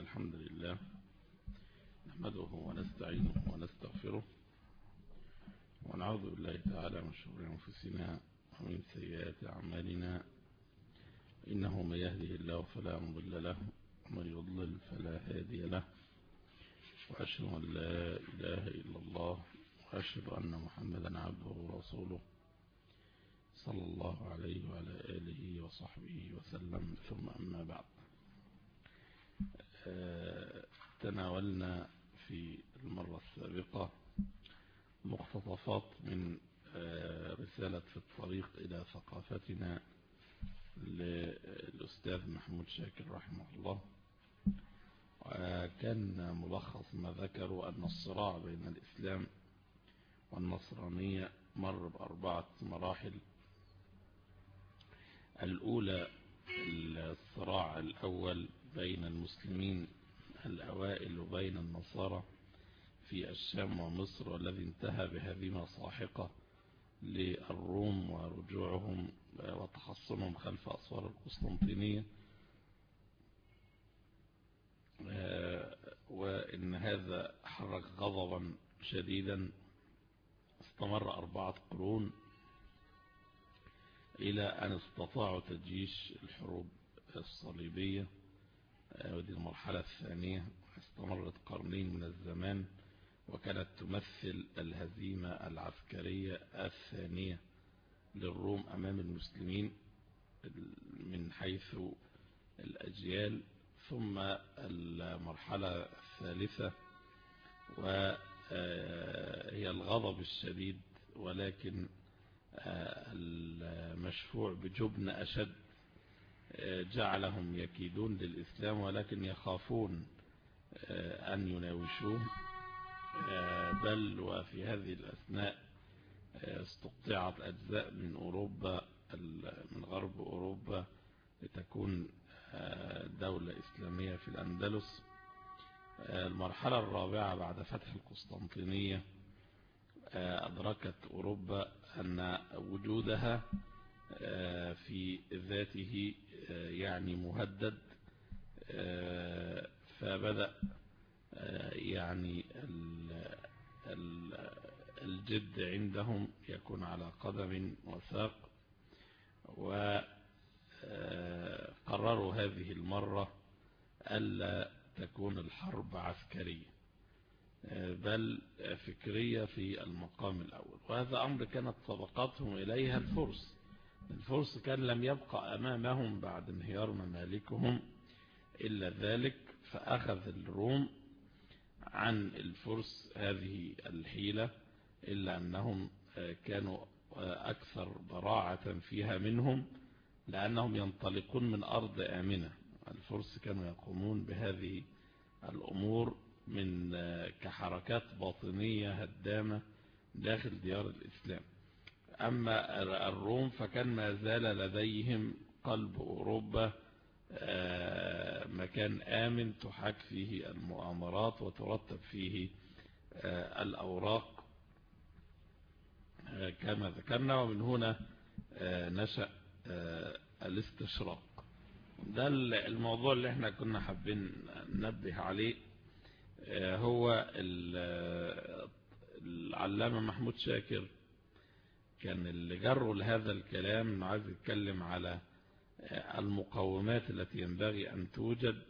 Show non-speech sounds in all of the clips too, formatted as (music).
الحمد لله نحمده ونستعينه ونستغفره ونعوذ بالله تعالى من شرور أنفسنا ومن سيئات أعمالنا. إنه من يهده الله فلا مضل له ومن يضلل فلا هادي له. وأشهد أن لا إله إلا الله وأشهد أن محمدا عبده ورسوله صلى الله عليه وعلى آله وصحبه وسلم. ثم أما بعد. تناولنا في المرة السابقة مقتطفات من رسالة في الطريق إلى ثقافتنا للأستاذ محمود شاكر رحمه الله. وكان ملخص ما ذكروا أن الصراع بين الإسلام والنصرانية مر بأربعة مراحل. الأولى الصراع الأول بين المسلمين الأوائل وبين النصارى في الشام ومصر والذي انتهى بهزيمة صاحقة للروم ورجوعهم وتحصنهم خلف أسوار القسطنطينية. وإن هذا حرك غضبا شديدا. استمر أربعة قرون إلى أن استطاعوا تجيش الحروب الصليبية. ودي المرحلة الثانية استمرت قرنين من الزمان وكانت تمثل الهزيمة العسكرية الثانية للروم أمام المسلمين من حيث الأجيال. ثم المرحلة الثالثة وهي الغضب الشديد ولكن المشفوع بجبن أشد جعلهم يكيدون للإسلام ولكن يخافون أن يناوشوه بل وفي هذه الأثناء استقطعت أجزاء من أوروبا من غرب أوروبا لتكون دولة إسلامية في الأندلس. المرحلة الرابعة بعد فتح القسطنطينية أدركت أوروبا أن وجودها في ذاته يعني مهدد فبدأ يعني الجد عندهم يكون على قدم وساق وقرروا هذه المرة ألا تكون الحرب عسكرية بل فكرية في المقام الأول. وهذا أمر كانت سبقتهم إليها الفرس. الفرس كان لم يبقى أمامهم بعد انهيار ممالكهم إلا ذلك فأخذ الروم عن الفرس هذه الحيلة إلا أنهم كانوا أكثر براعة فيها منهم لأنهم ينطلقون من أرض آمنة. الفرس كانوا يقومون بهذه الأمور من كحركات باطنية هدامة داخل ديار الإسلام. أما الروم فكان ما زال لديهم قلب أوروبا مكان آمن تحاك فيه المؤامرات وترتب فيه الأوراق كما ذكرنا. ومن هنا نشأ الاستشراق. ده الموضوع اللي إحنا كنا حابين ننبه عليه هو العلامة محمود شاكر كان اللي جروا لهذا الكلام عايز يتكلم على المقومات التي ينبغي أن توجد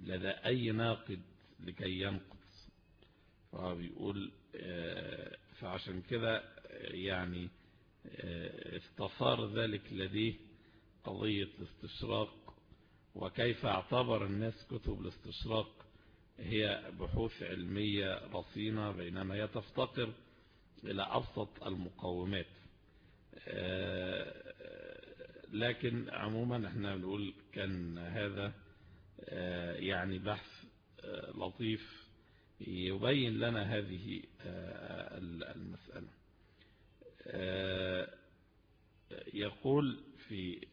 لدى أي ناقد لكي ينقد فهو بيقول فعشان كده يعني استثار ذلك لديه قضية الاستشراق وكيف اعتبر الناس كتب الاستشراق هي بحوث علمية رصينة بينما هي تفتقر إلى أبسط المقومات. لكن عموما إحنا بنقول كان هذا يعني بحث لطيف يبين لنا هذه المسألة. يقول في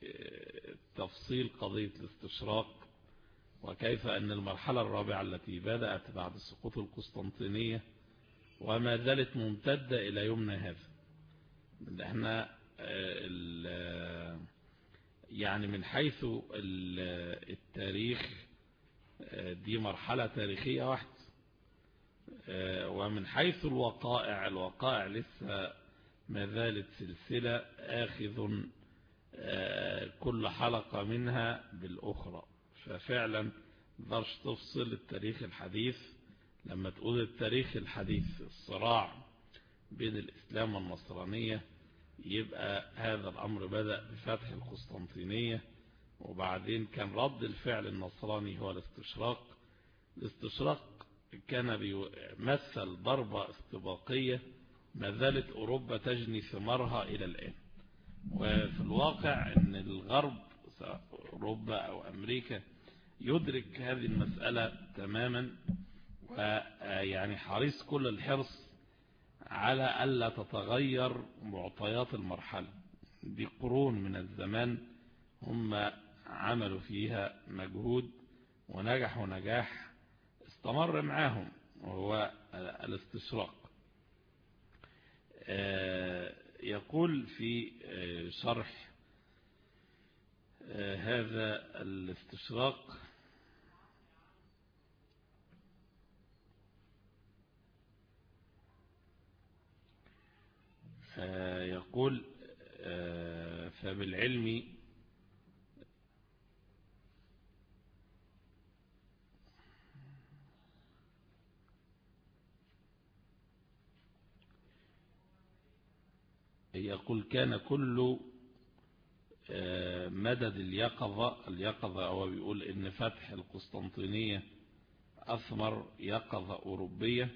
تفصيل قضية الاستشراق وكيف أن المرحلة الرابعة التي بدأت بعد سقوط القسطنطينية وما زالت ممتدة إلى يومنا هذا. إحنا يعني من حيث التاريخ دي مرحلة تاريخية واحدة. ومن حيث الوقائع الوقائع لسه ما زالت سلسلة آخذ كل حلقة منها بالأخرى. ففعلا مقدرش تفصل التاريخ الحديث لما تقول التاريخ الحديث الصراع بين الإسلام والنصرانية يبقى هذا الأمر بدأ بفتح القسطنطينية وبعدين كان رد الفعل النصراني هو الاستشراق. الاستشراق كان بيمثل ضربة استباقية ما زالت أوروبا تجني ثمارها إلى الآن. وفي الواقع أن الغرب أوروبا أو أمريكا يدرك هذه المسألة تماما. ويعني حريص كل الحرص على ألا تتغير معطيات المرحلة. دي قرون من الزمان هم عملوا فيها مجهود ونجحوا نجاح استمر معاهم وهو الاستشراق. يقول في شرح هذا الاستشراق يقول فبالعلم يقول كان كل مدد اليقظة اليقظة هو بيقول إن فتح القسطنطينية أثمر يقظة أوروبية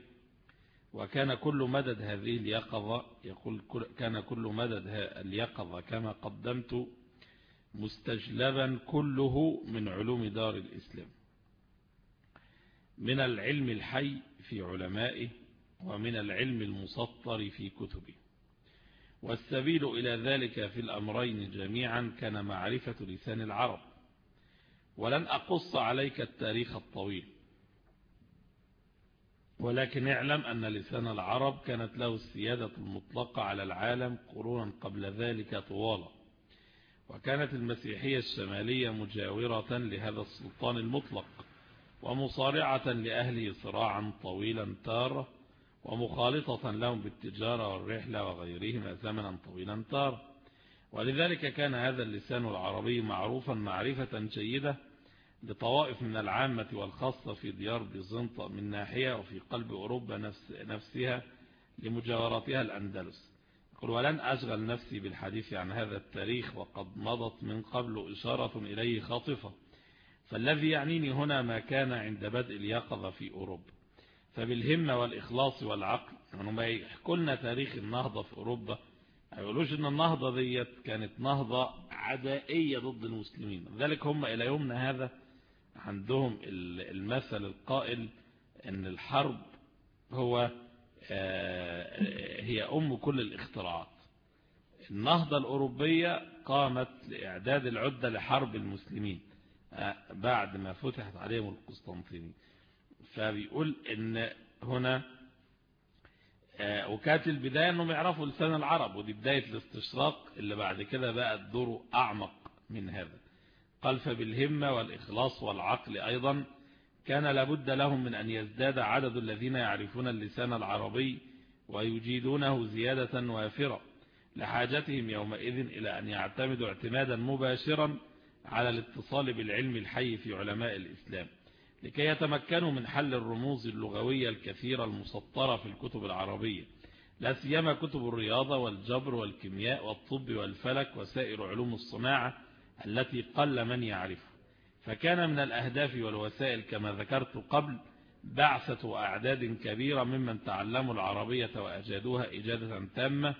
وكان كل مدد هذه اليقظة يقول كان كل مدد اليقظة كما قدمت مستجلبا كله من علوم دار الإسلام. من العلم الحي في علمائه ومن العلم المسطر في كتبه. والسبيل إلى ذلك في الأمرين جميعا كان معرفة لسان العرب. ولن أقص عليك التاريخ الطويل. ولكن اعلم أن لسان العرب كانت له السيادة المطلقة على العالم قرونا قبل ذلك طوالا. وكانت المسيحية الشمالية مجاورة لهذا السلطان المطلق ومصارعة لأهله صراعا طويلا تارة ومخالطة لهم بالتجارة والرحلة وغيرهما زمنا طويلا تارة. ولذلك كان هذا اللسان العربي معروفا معرفة جيدة لطوائف من العامة والخاصة في ديار بيزنطة من ناحية وفي قلب أوروبا نفس نفسها لمجاورتها الأندلس. يقول ولن أشغل نفسي بالحديث عن هذا التاريخ وقد مضت من قبل إشارة إليه خاطفة. فالذي يعنيني هنا ما كان عند بدء اليقظة في أوروبا. فبالهمة والإخلاص والعقل يعني ما يحكوا لنا تاريخ النهضة في أوروبا ما يقولوش إن النهضة ديت كانت نهضة عدائية ضد المسلمين. ذلك هم إلى يومنا هذا عندهم المثل القائل إن الحرب هو هي أم كل الاختراعات. النهضة الأوروبية قامت لإعداد العدة لحرب المسلمين بعد ما فتحت عليهم القسطنطينية. فبيقول إن هنا وكانت البداية إنهم يعرفوا لسان العرب ودي بداية الاستشراق اللي بعد كده بقى الدور أعمق من هذا. قال فبالهمة والإخلاص والعقل أيضا كان لابد لهم من أن يزداد عدد الذين يعرفون اللسان العربي ويجيدونه زيادة وافرة لحاجتهم يومئذ إلى أن يعتمدوا اعتمادا مباشرا على الاتصال بالعلم الحي في علماء الإسلام لكي يتمكنوا من حل الرموز اللغوية الكثيرة المسطرة في الكتب العربية لا سيما كتب الرياضة والجبر والكيمياء والطب والفلك وسائر علوم الصناعة التي قل من يعرف فكان من الأهداف والوسائل كما ذكرت قبل بعثة أعداد كبيرة ممن تعلموا العربية وأجادوها إجادة تامة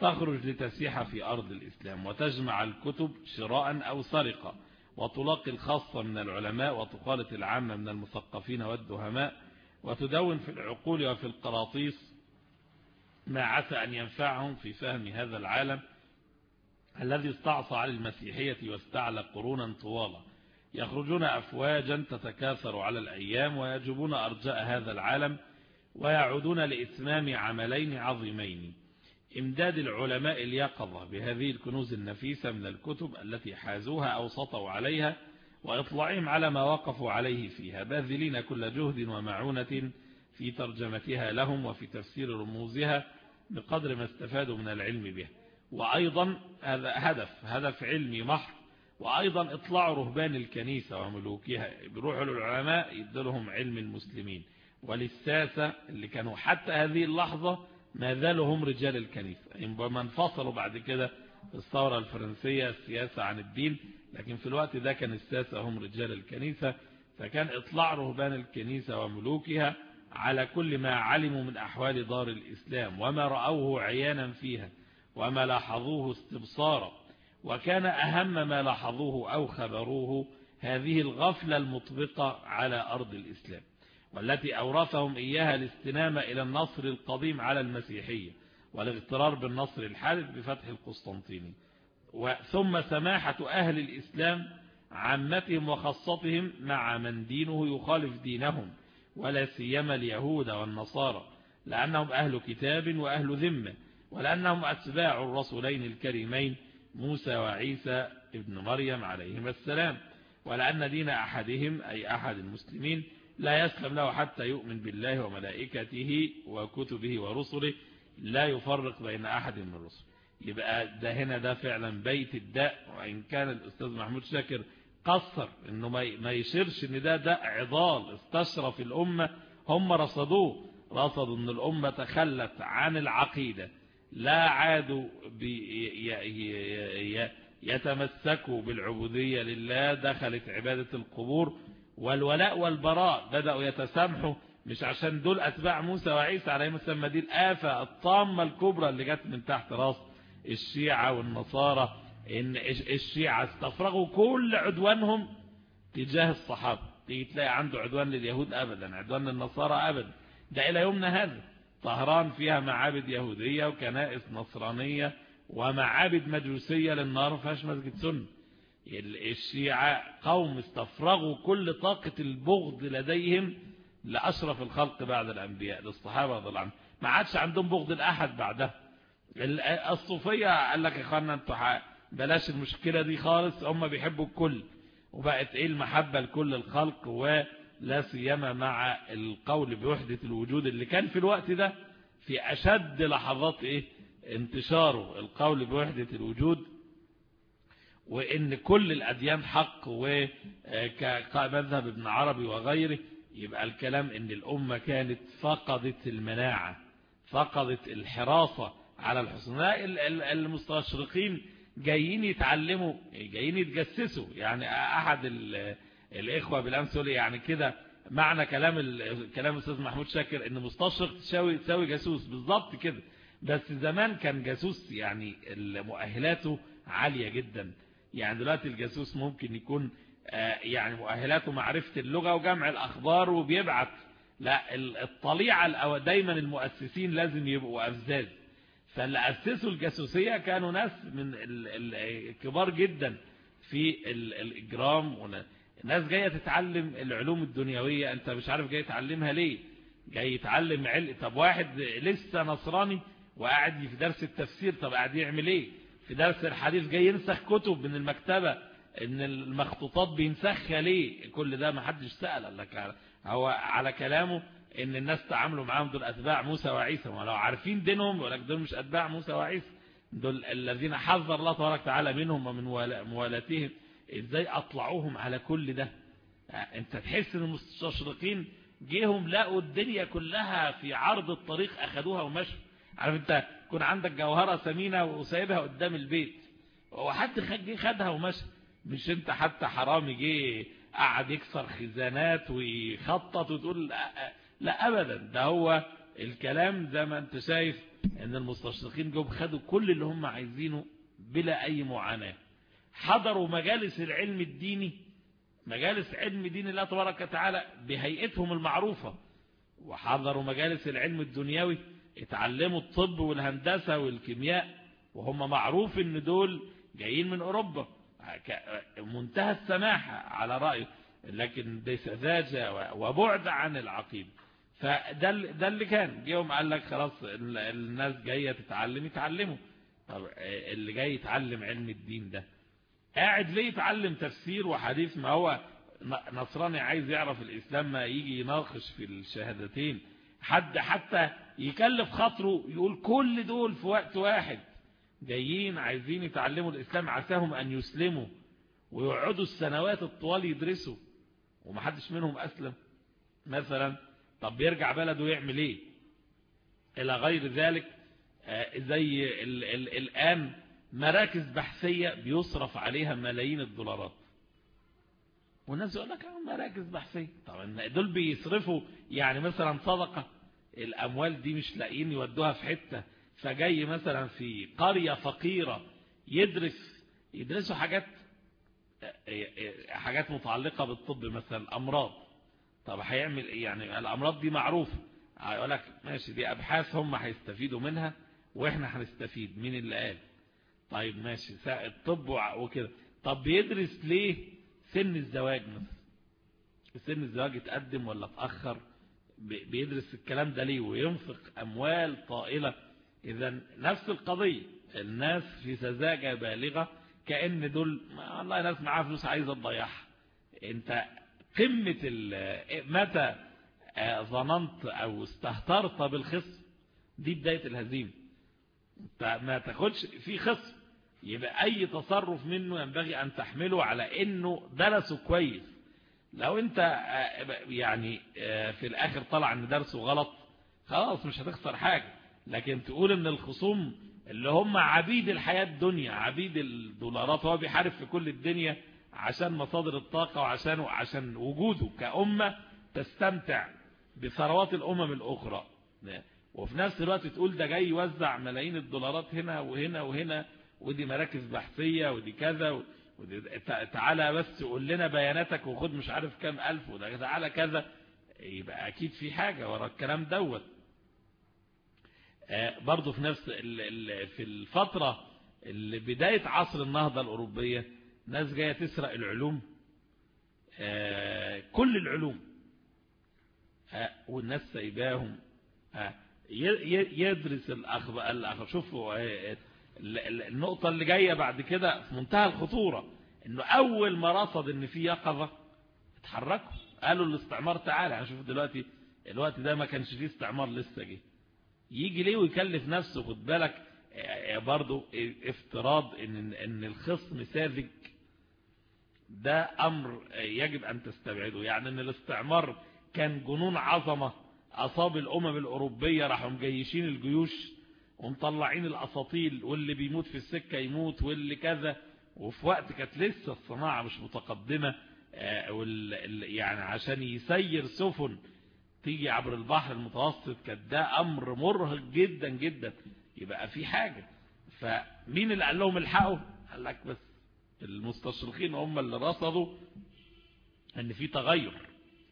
تخرج لتسيح في أرض الإسلام وتجمع الكتب شراء أو سرقة وتلاقي الخاصة من العلماء وتخالط العامة من المثقفين والدهماء وتدون في العقول وفي القراطيس ما عسى أن ينفعهم في فهم هذا العالم الذي استعصى على المسيحية واستعلى قرونا طوالا يخرجون أفواجا تتكاثر على الأيام ويجبون أرجاء هذا العالم ويعودون لإتمام عملين عظيمين. إمداد العلماء اليقظة بهذه الكنوز النفيسة من الكتب التي حازوها أو سطوا عليها وإطلاعهم على ما وقفوا عليه فيها باذلين كل جهد ومعونة في ترجمتها لهم وفي تفسير رموزها بقدر ما استفادوا من العلم بها. وأيضا هذا هدف هدف علمي محض وأيضا إطلاع رهبان الكنيسة وملوكها. بروح العلماء يدلهم علم المسلمين. وللساسة اللي كانوا حتى هذه اللحظة ما زالوا هم رجال الكنيسة. ما انفصلوا بعد كده في الثورة الفرنسية السياسة عن الدين. لكن في الوقت ده كان الساسة هم رجال الكنيسة. فكان إطلاع رهبان الكنيسة وملوكها على كل ما علموا من أحوال دار الإسلام وما رأوه عيانا فيها. وما لاحظوه استبصارا وكان أهم ما لاحظوه أو خبروه هذه الغفلة المطبقة على أرض الإسلام والتي أورثهم إياها الاستنامة إلى النصر القديم على المسيحية والاغترار بالنصر الحادث بفتح القسطنطيني. ثم سماحة أهل الإسلام عامتهم وخاصتهم مع من دينه يخالف دينهم ولا سيما اليهود والنصارى لأنهم أهل كتاب وأهل ذمة ولأنهم أتباع الرسولين الكريمين موسى وعيسى ابن مريم عليهما السلام. ولأن دين أحدهم أي أحد المسلمين لا يسلم له حتى يؤمن بالله وملائكته وكتبه ورسله لا يفرق بين أحد من الرسل. يبقى ده هنا ده فعلا بيت الداء. وإن كان الأستاذ محمود شاكر قصر إنه ما يشيرش إن ده داء عضال استشرف الأمة هم رصدوه. رصدوا إن الأمة تخلت عن العقيدة. لا عادوا يتمسكوا بالعبودية لله دخلت عبادة القبور والولاء والبراء. بدأوا يتسامحوا مش عشان دول أتباع موسى وعيسى عليهم السلام دي الآفة الطامة الكبرى اللي جت من تحت راس الشيعة والنصارى إن الشيعة استفرغوا كل عدوانهم تجاه الصحابة. تيجي تلاقي عنده عدوان لليهود أبدا عدوان للنصارى أبدا. ده إلى يومنا هذا. طهران فيها معابد يهودية وكنائس نصرانية ومعابد مجوسية للنار فيهاش مسجد سنة الشيعة قوم استفرغوا كل طاقة البغض لديهم لأشرف الخلق بعد الأنبياء للصحابة رضي الله عنهم. ما عادش عندهم بغض الأحد بعده الصوفية قال لك يا إخوانا أنتوا بلاش المشكلة دي خالص هم بيحبوا الكل. وبقت إيه المحبة لكل الخلق ولا سيما مع القول بوحدة الوجود اللي كان في الوقت ده في أشد لحظات إيه؟ انتشاره القول بوحدة الوجود وإن كل الأديان حق وكمذهب ابن عربي وغيره يبقى الكلام إن الأمة كانت فقدت المناعة فقدت الحراسة على الحسن. المستشرقين جايين يتعلموا جايين يتجسسوا يعني أحد الإخوة بالأمس يقول يعني كده معنى كلام كلام الأستاذ محمود شاكر إن مستشرق تساوي تساوي جاسوس. بالظبط كده. بس زمان كان جاسوس يعني مؤهلاته عالية جدا. يعني دلوقتي الجاسوس ممكن يكون يعني مؤهلاته معرفة اللغة وجمع الأخبار وبيبعت. لا الطليعة دايما المؤسسين لازم يبقوا أفزاز فاللي أسسوا الجاسوسية كانوا ناس من الكبار جدا في الإجرام ناس جاية تتعلم العلوم الدنيوية أنت مش عارف جاي تعلمها ليه؟ جاي يتعلم علم. طب واحد لسه نصراني وقاعد في درس التفسير طب قاعد يعمل إيه؟ في درس الحديث جاي ينسخ كتب من المكتبة إن المخطوطات بينسخها ليه؟ كل ده ما حدش سأل. لك هو على كلامه إن الناس تعاملوا معاهم دول أتباع موسى وعيسى. ولو عارفين دينهم يقول لك دول مش أتباع موسى وعيسى. دول الذين حذر الله تبارك وتعالى منهم ومن موالاتهم إزاي اطلعوهم على كل ده؟ انت تحس ان المستشرقين جيهم لقوا الدنيا كلها في عرض الطريق اخدوها ومشوا. عارف انت يكون عندك جوهرة ثمينة وسايبها قدام البيت. وحد جه خدها ومشى. مش انت حتى حرامي جه قعد يكسر خزانات ويخطط وتقول لا, لا ابدا. ده هو الكلام زي ما انت شايف ان المستشرقين جم خدوا كل اللي هم عايزينه بلا اي معاناة. حضروا مجالس العلم الديني مجالس علم دين الله تبارك وتعالى بهيئتهم المعروفة وحضروا مجالس العلم الدنيوي اتعلموا الطب والهندسة والكيمياء وهم معروف إن دول جايين من أوروبا منتهى السماحة على رأيه لكن دي سذاجة وبعد عن العقيدة فده ده اللي كان. جيهم قال لك خلاص الناس جاية تتعلم يتعلموا. طب اللي جاي يتعلم علم الدين ده قاعد ليه يتعلم تفسير وحديث؟ ما هو نصراني عايز يعرف الإسلام ما يجي يناقش في الشهادتين. حد حتى يكلف خاطره يقول كل دول في وقت واحد. جايين عايزين يتعلموا الإسلام عساهم أن يسلموا ويقعدوا السنوات الطوال يدرسوا ومحدش منهم أسلم. مثلا طب بيرجع بلده يعمل إيه؟ إلى غير ذلك زي ال ال الآن مراكز بحثية بيصرف عليها ملايين الدولارات. والناس يقول لك مراكز بحثية. طبعا دول بيصرفوا يعني مثلا صدقة الأموال دي مش لاقيين يودوها في حتة فجاي مثلا في قرية فقيرة يدرس يدرسوا حاجات حاجات متعلقة بالطب مثلا أمراض. طب هيعمل إيه؟ يعني الأمراض دي معروفة. هيقول لك ماشي دي أبحاث هم هيستفيدوا منها وإحنا هنستفيد. مين اللي قال؟ طيب ماشي. الطب وكده. طب بيدرس ليه سن الزواج مثلا؟ سن الزواج اتقدم ولا اتأخر؟ بيدرس الكلام ده ليه؟ وينفق أموال طائلة. إذا نفس القضية. الناس في سذاجة بالغة كأن دول والله ناس معاها فلوس عايزة تضيعها. أنت قمة متى ظننت أو استهترت بالخصم؟ دي بداية الهزيمة. ما تاخدش في خصم. يبقى أي تصرف منه ينبغي أن تحمله على إنه درسه كويس. لو أنت يعني في الآخر طلع إن درسه غلط خلاص مش هتخسر حاجة. لكن تقول إن الخصوم اللي هم عبيد الحياة الدنيا عبيد الدولارات هو بيحارب في كل الدنيا عشان مصادر الطاقة وعشان عشان وجوده كأمة تستمتع بثروات الأمم الأخرى. وفي نفس الوقت تقول ده جاي يوزع ملايين الدولارات هنا وهنا وهنا ودي مراكز بحثية ودي كذا ودي تعالى بس قول لنا بياناتك وخد مش عارف كام ألف وده تعالى كذا. يبقى أكيد في حاجة ورا الكلام دوت. برضه في نفس في الفترة اللي بداية عصر النهضة الأوروبية ناس جاية تسرق العلوم. كل العلوم. والناس سايباهم. يدرس الأخبار شوفوا النقطة اللي جاية بعد كده في منتهى الخطورة إنه أول ما رصد إن في يقظة اتحركوا قالوا الاستعمار تعالى. هنشوف دلوقتي الوقت ده ما كانش فيه استعمار لسه جه. يجي ليه ويكلف نفسه؟ خد بالك برضو افتراض إن إن الخصم ساذج. ده أمر يجب أن تستبعده. يعني إن الاستعمار كان جنون عظمة أصاب الأمم الأوروبية راحوا مجيشين الجيوش ومطلعين الأساطيل واللي بيموت في السكة يموت واللي كذا. وفي وقت كانت لسه الصناعة مش متقدمة يعني عشان يسير سفن تيجي عبر البحر المتوسط كان ده أمر مرهق جدا جدا. يبقى في حاجة. فمين اللي قال لهم الحقوا؟ قال لك بس المستشرقين هم اللي رصدوا إن في تغير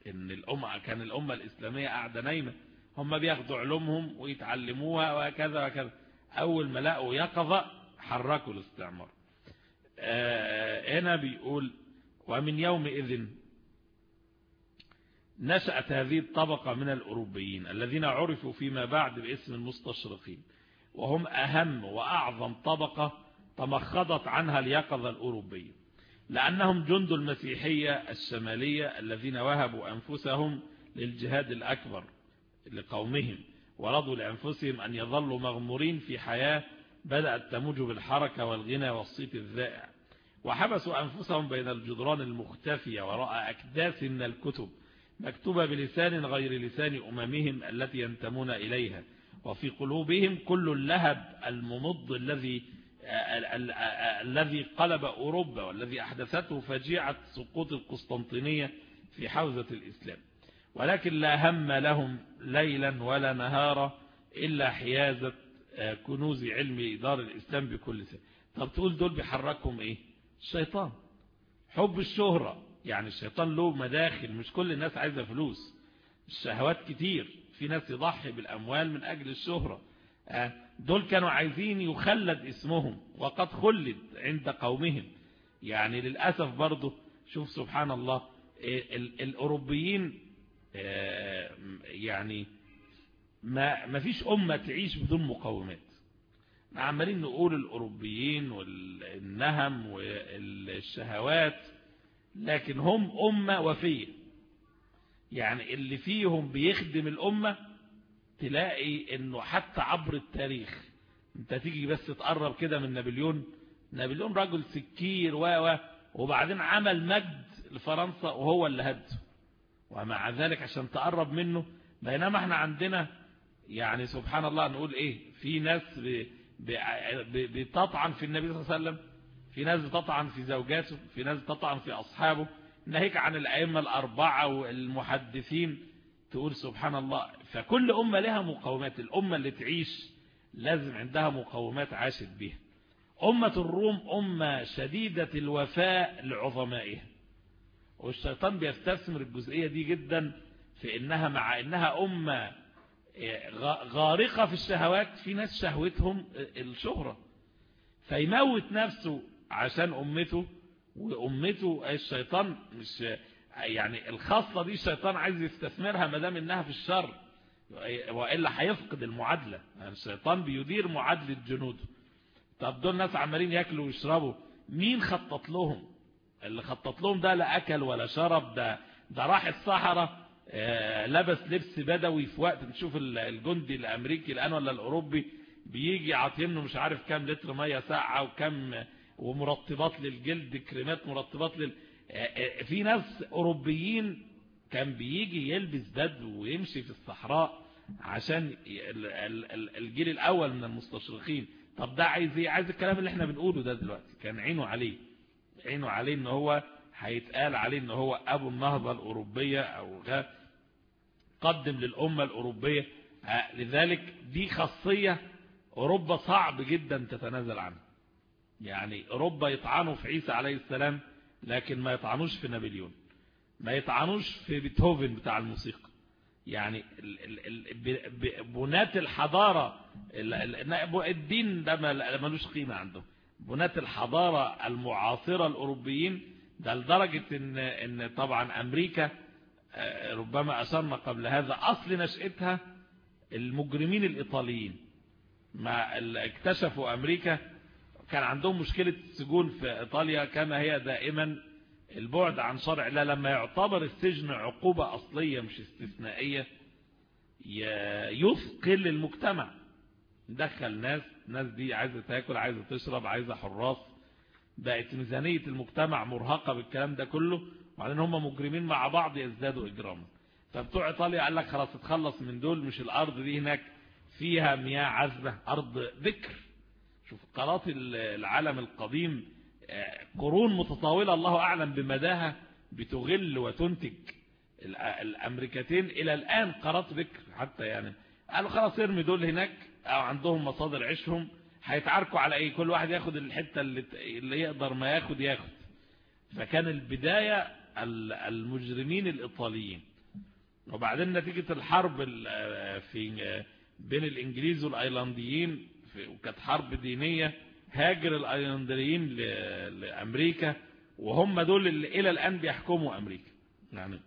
إن الأمة كان الأمة الإسلامية قاعدة نايمة. هم بياخدوا علومهم ويتعلموها وكذا وكذا أول ما لقوا يقظة حركوا الاستعمار. هنا بيقول ومن يومئذ نشأت هذه الطبقة من الأوروبيين الذين عرفوا فيما بعد باسم المستشرقين وهم أهم وأعظم طبقة تمخضت عنها اليقظة الأوروبية لأنهم جند المسيحية الشمالية الذين وهبوا أنفسهم للجهاد الأكبر. لقومهم ورضوا لأنفسهم أن يظلوا مغمورين في حياة بدأت تموج بالحركة والغنى والصيت الذائع. وحبسوا أنفسهم بين الجدران المختفية وراء أكداس من الكتب مكتوبة بلسان غير لسان أممهم التي ينتمون إليها. وفي قلوبهم كل اللهب الممض الذي الذي قلب أوروبا والذي أحدثته فجيعة سقوط القسطنطينية في حوزة الإسلام. ولكن لا هم لهم ليلا ولا نهارا إلا حيازة كنوز علم دار الإسلام بكل سنة طب تقول دول بيحركهم إيه؟ الشيطان. حب الشهرة. يعني الشيطان له مداخل مش كل الناس عايزة فلوس. الشهوات كتير. في ناس يضحي بالأموال من أجل الشهرة. دول كانوا عايزين يخلد اسمهم وقد خلد عند قومهم. يعني للأسف برضه شوف سبحان الله الأوروبيين يعني ما ما فيش أمة تعيش بدون مقومات عمالين نقول الأوروبيين والنهم والشهوات لكن هم أمة وفية. يعني اللي فيهم بيخدم الأمة تلاقي إنه حتى عبر التاريخ أنت تيجي بس تقرب كده من نابليون نابليون رجل سكير و وبعدين عمل مجد لفرنسا وهو اللي هده. ومع ذلك عشان تقرب منه بينما إحنا عندنا يعني سبحان الله نقول إيه في ناس بتطعن في النبي صلى الله عليه وسلم في ناس بتطعن في زوجاته في ناس بتطعن في أصحابه. ناهيك عن الأئمة الأربعة والمحدثين تقول سبحان الله فكل أمة لها مقومات الأمة اللي تعيش لازم عندها مقومات عاشت بها أمة الروم أمة شديدة الوفاء لعظمائها. والشيطان بيستثمر الجزئية دي جدا في إنها مع إنها أمة غارقة في الشهوات في ناس شهوتهم الشهرة. فيموت نفسه عشان أمته وأمته الشيطان مش يعني الخاصة دي الشيطان عايز يستثمرها ما دام إنها في الشر. وإلا هيفقد المعادلة. يعني الشيطان بيدير معادلة جنوده. طب دول ناس عمالين ياكلوا ويشربوا. مين خطط لهم؟ اللي خطط لهم ده لا أكل ولا شرب ده ده راح الصحراء لبس لبس بدوي في وقت تشوف الجندي الأمريكي الآن ولا الأوروبي بيجي عاطين له مش عارف كام لتر مية ساقعة وكم ومرطبات للجلد كريمات مرطبات لل في ناس أوروبيين كان بيجي يلبس بدو ويمشي في الصحراء عشان الجيل الأول من المستشرقين. طب ده عايز إيه؟ عايز الكلام اللي إحنا بنقوله ده دلوقتي كان عينه عليه. عينه عليه إن هو هيتقال عليه إن هو أبو النهضة الأوروبية أو قدم للأمة الأوروبية. لذلك دي خاصية أوروبا صعب جدا تتنازل عنها. يعني أوروبا يطعنوا في عيسى عليه السلام لكن ما يطعنوش في نابليون ما يطعنوش في بيتهوفن بتاع الموسيقى. يعني بنات الحضارة الدين ده ملوش قيمة عندهم. بنات الحضارة المعاصرة الأوروبيين ده لدرجة إن, إن طبعا أمريكا ربما أشرنا قبل هذا أصل نشأتها المجرمين الإيطاليين. ما اكتشفوا أمريكا كان عندهم مشكلة السجون في إيطاليا كما هي دائما البعد عن شرع الله. لما يعتبر السجن عقوبة أصلية مش استثنائية يثقل المجتمع. دخل ناس ناس دي عايزة تاكل عايزة تشرب عايزة حراس. بقت ميزانية المجتمع مرهقة بالكلام ده كله وبعدين هم مجرمين مع بعض يزدادوا إجراما. فبتوع إيطاليا قال لك خلاص اتخلص من دول مش الأرض دي هناك فيها مياه عذبة أرض ذكر. شوف قارات العالم القديم قرون متطاولة الله أعلم بمداها بتغل وتنتج. الأمريكتين إلى الآن قارات ذكر حتى يعني. قالوا خلاص ارمي دول هناك. أو عندهم مصادر عيشهم هيتعاركوا على إيه؟ كل واحد ياخد الحتة اللي, اللي يقدر ما ياخد ياخد. فكان البداية المجرمين الإيطاليين. وبعدين نتيجة الحرب في بين الإنجليز والأيلانديين وكانت حرب دينية هاجر الأيلانديين لأمريكا وهم دول اللي إلى الآن بيحكموا أمريكا. يعني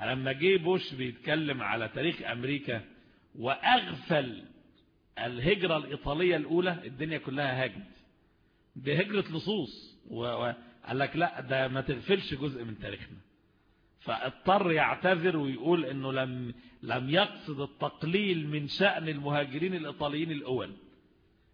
لما جه بوش بيتكلم على تاريخ أمريكا وأغفل الهجرة الإيطالية الأولى الدنيا كلها هاجت دي هجرة لصوص. وقال لك لا ده ما تغفلش جزء من تاريخنا. فاضطر يعتذر ويقول إنه لم لم يقصد التقليل من شأن المهاجرين الإيطاليين الأول.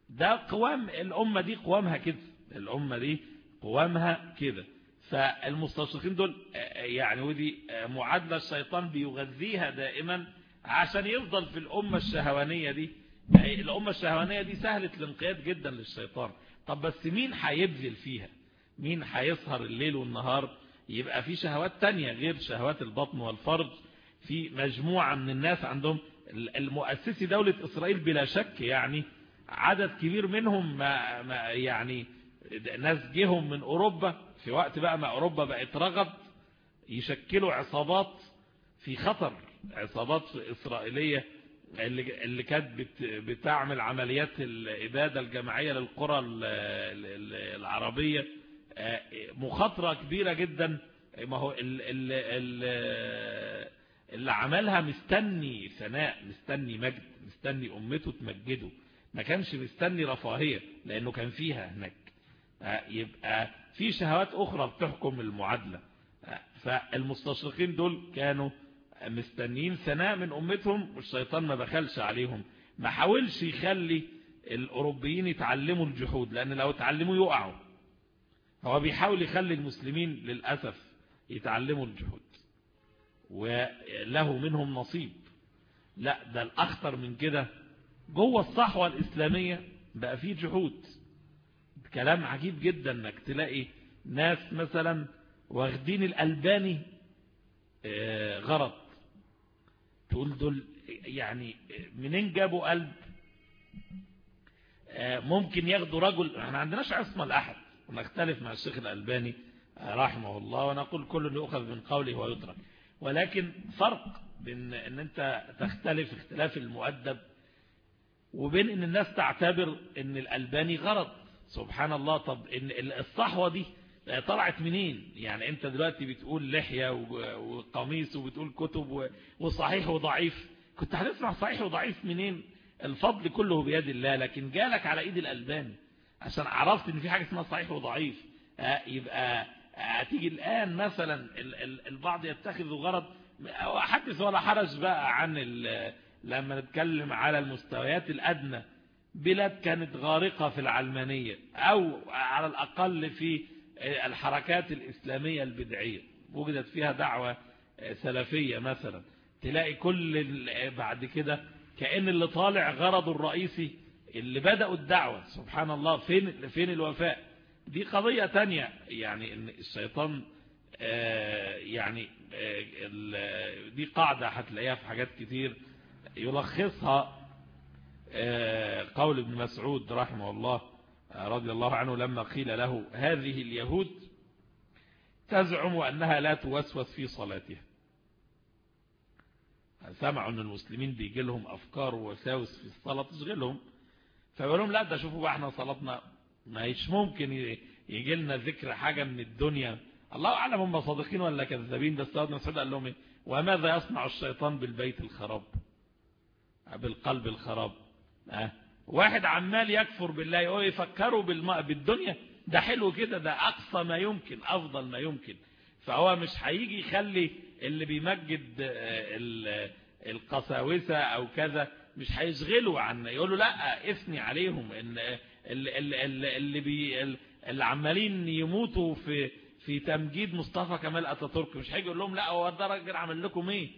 ده قوام الأمة دي قوامها كده. الأمة دي قوامها كده. فالمستشرقين دول يعني ودي معادلة الشيطان بيغذيها دائما عشان يفضل في الأمة الشهوانية دي. الأمة الشهوانية دي سهلة الانقياد جدا للشيطان. طب بس مين هيبذل فيها؟ مين هيسهر الليل والنهار؟ يبقى في شهوات تانية غير شهوات البطن والفرج. في مجموعة من الناس عندهم المؤسسي دولة إسرائيل بلا شك يعني عدد كبير منهم ما ما يعني ناس جيهم من أوروبا. في وقت بقى ما أوروبا بقت رغد يشكلوا عصابات في خطر. عصابات إسرائيلية اللي كانت بتعمل عمليات الإبادة الجماعية للقرى العربية مخاطرة كبيرة جدا. ما هو اللي عملها مستني ثناء مستني مجد مستني أمته تمجده. ما كانش مستني رفاهية لأنه كان فيها هناك. يبقى في شهوات أخرى بتحكم المعادلة. فالمستشرقين دول كانوا مستنيين ثناء من أمتهم والشيطان ما بخلش عليهم. ما حاولش يخلي الأوروبيين يتعلموا الجحود لأن لو تعلموا يقعوا. هو بيحاول يخلي المسلمين للأسف يتعلموا الجحود. وله منهم نصيب. لا ده الأخطر من كده. جوه الصحوة الإسلامية بقى فيه جحود. كلام عجيب جدا إنك تلاقي ناس مثلا واخدين الألباني غرض. تقول دول يعني منين جابوا قلب؟ ممكن ياخدوا رجل إحنا عندناش عصمة لأحد ونختلف مع الشيخ الألباني رحمه الله ونقول كل يؤخذ من قوله ويترك ولكن فرق بين إن أنت تختلف اختلاف المؤدب وبين إن الناس تعتبر إن الألباني غرض سبحان الله طب إن الصحوة دي طلعت منين؟ يعني انت دلوقتي بتقول لحية وقميص وبتقول كتب وصحيح وضعيف. كنت هتسمع صحيح وضعيف منين؟ الفضل كله بيد الله لكن جالك على إيد الألباني عشان عرفت إن في حاجة اسمها صحيح وضعيف. يبقى هتيجي الآن مثلا البعض يتخذ غرض حدث ولا حرج بقى عن لما نتكلم على المستويات الأدنى. بلاد كانت غارقة في العلمانية أو على الأقل في الحركات الإسلامية البدعية وجدت فيها دعوة سلفية مثلا تلاقي كل بعد كده كأن اللي طالع غرضه الرئيسي اللي بدأوا الدعوة سبحان الله فين, فين الوفاء؟ دي قضية تانية يعني إن الشيطان يعني دي قاعدة هتلاقيها في حاجات كتير يلخصها قول ابن مسعود رحمه الله رضي الله عنه لما قيل له هذه اليهود تزعم أنها لا توسوس في صلاتها. سمعوا أن المسلمين بيجي لهم أفكار ووساوس في الصلاة؟ تشغلهم فقالوا لهم. لا ده شوفوا بقى إحنا صلاتنا ما هيش ممكن يجي لنا ذكر حاجة من الدنيا. الله أعلم هم صادقين ولا كذابين بس سيدنا مسعود قال لهم إيه؟ وماذا يصنع الشيطان بالبيت الخراب؟ بالقلب الخراب. أه؟ واحد عمال يكفر بالله هو يفكروا. بالدنيا. ده حلو كده ده أقصى ما يمكن أفضل ما يمكن. فهو مش هيجي يخلي اللي بيمجد القساوسة أو كذا مش هيشغلوا عن يقولوا لأ إثني عليهم. إن اللي, اللي, اللي, بي اللي عمالين يموتوا في في تمجيد مصطفى كمال أتاتورك مش هيجي يقول لهم لأ هو ده راجل عمل لكم إيه؟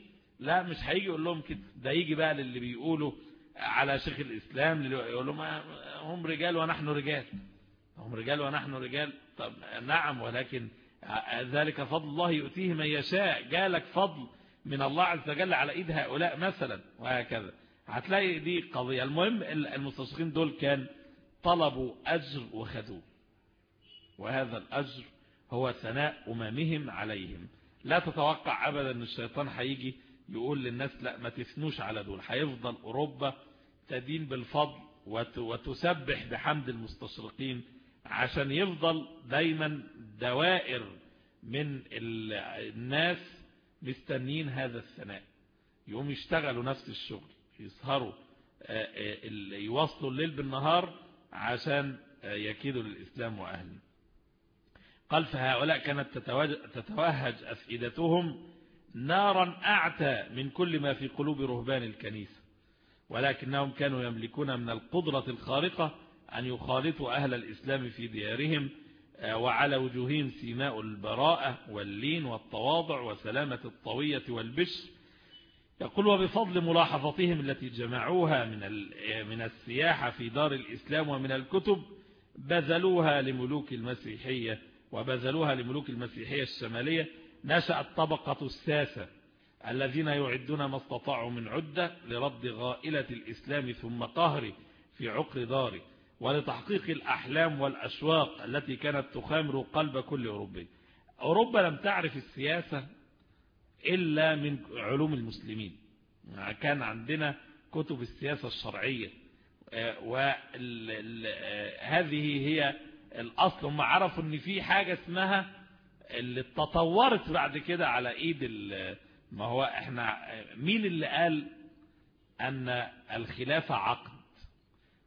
لأ مش هيجي يقول لهم كده. ده يجي بقى للي بيقولوا على شيخ الإسلام اللي يقول لهم هم رجال ونحن رجال. هم رجال ونحن رجال. طب نعم ولكن ذلك فضل الله يؤتيه من يشاء. جالك فضل من الله عز وجل على إيد هؤلاء مثلا وهكذا. هتلاقي دي قضية. المهم المستشرقين دول كان طلبوا أجر وخذوه وهذا الأجر هو ثناء أمامهم عليهم. لا تتوقع أبدا أن الشيطان هيجي يقول للناس لا ما تثنوش على دول. هيفضل أوروبا تدين بالفضل وتسبح بحمد المستشرقين عشان يفضل دايما دوائر من الناس مستنين هذا الثناء. يقوم يشتغلوا نفس الشغل يسهروا يواصلوا الليل بالنهار عشان يكيدوا للإسلام وأهله. قال فهؤلاء كانت تتوهج أفئدتهم نارا أعتى من كل ما في قلوب رهبان الكنيسة. ولكنهم كانوا يملكون من القدرة الخارقة أن يخالطوا أهل الإسلام في ديارهم وعلى وجوههم سيماء البراءة واللين والتواضع وسلامة الطوية والبشر. يقول وبفضل ملاحظتهم التي جمعوها من من السياحة في دار الإسلام ومن الكتب بذلوها لملوك المسيحية وبذلوها لملوك المسيحية الشمالية نشأت طبقة الساسة الذين يعدون ما استطاعوا من عدة لرد غائلة الإسلام ثم قهره في عقر داره ولتحقيق الأحلام والأشواق التي كانت تخامر قلب كل أوروبي. أوروبا لم تعرف السياسة إلا من علوم المسلمين. كان عندنا كتب السياسة الشرعية وهذه هي الأصل. هم عرفوا أن في حاجة اسمها اللي تطورت بعد كده على إيد ما هو إحنا مين اللي قال أن الخلافة عقد؟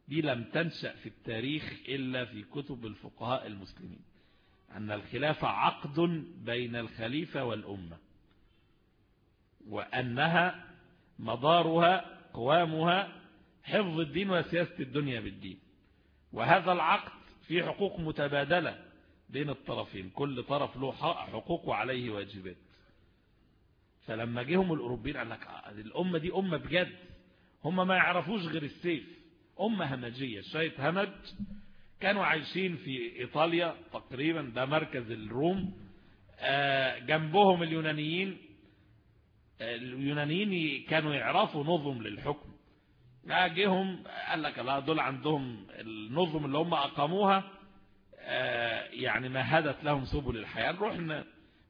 دي لم تنشأ في التاريخ إلا في كتب الفقهاء المسلمين. أن الخلافة عقد بين الخليفة والأمة وأنها مدارها قوامها حفظ الدين وسياسة الدنيا بالدين. وهذا العقد فيه حقوق متبادلة بين الطرفين كل طرف له حقوق وعليه واجبات فلما جيهم الأوروبيين قال لك الأمة دي أمة بجد. هم ما يعرفوش غير السيف. أمة همجية. شوية همج؟ كانوا عايشين في إيطاليا تقريبا ده مركز الروم. جنبهم اليونانيين. اليونانيين كانوا يعرفوا نظم للحكم. جيهم قال لك لا دول عندهم النظم اللي هم أقاموها. يعني مهدت لهم سبل الحياة. نروح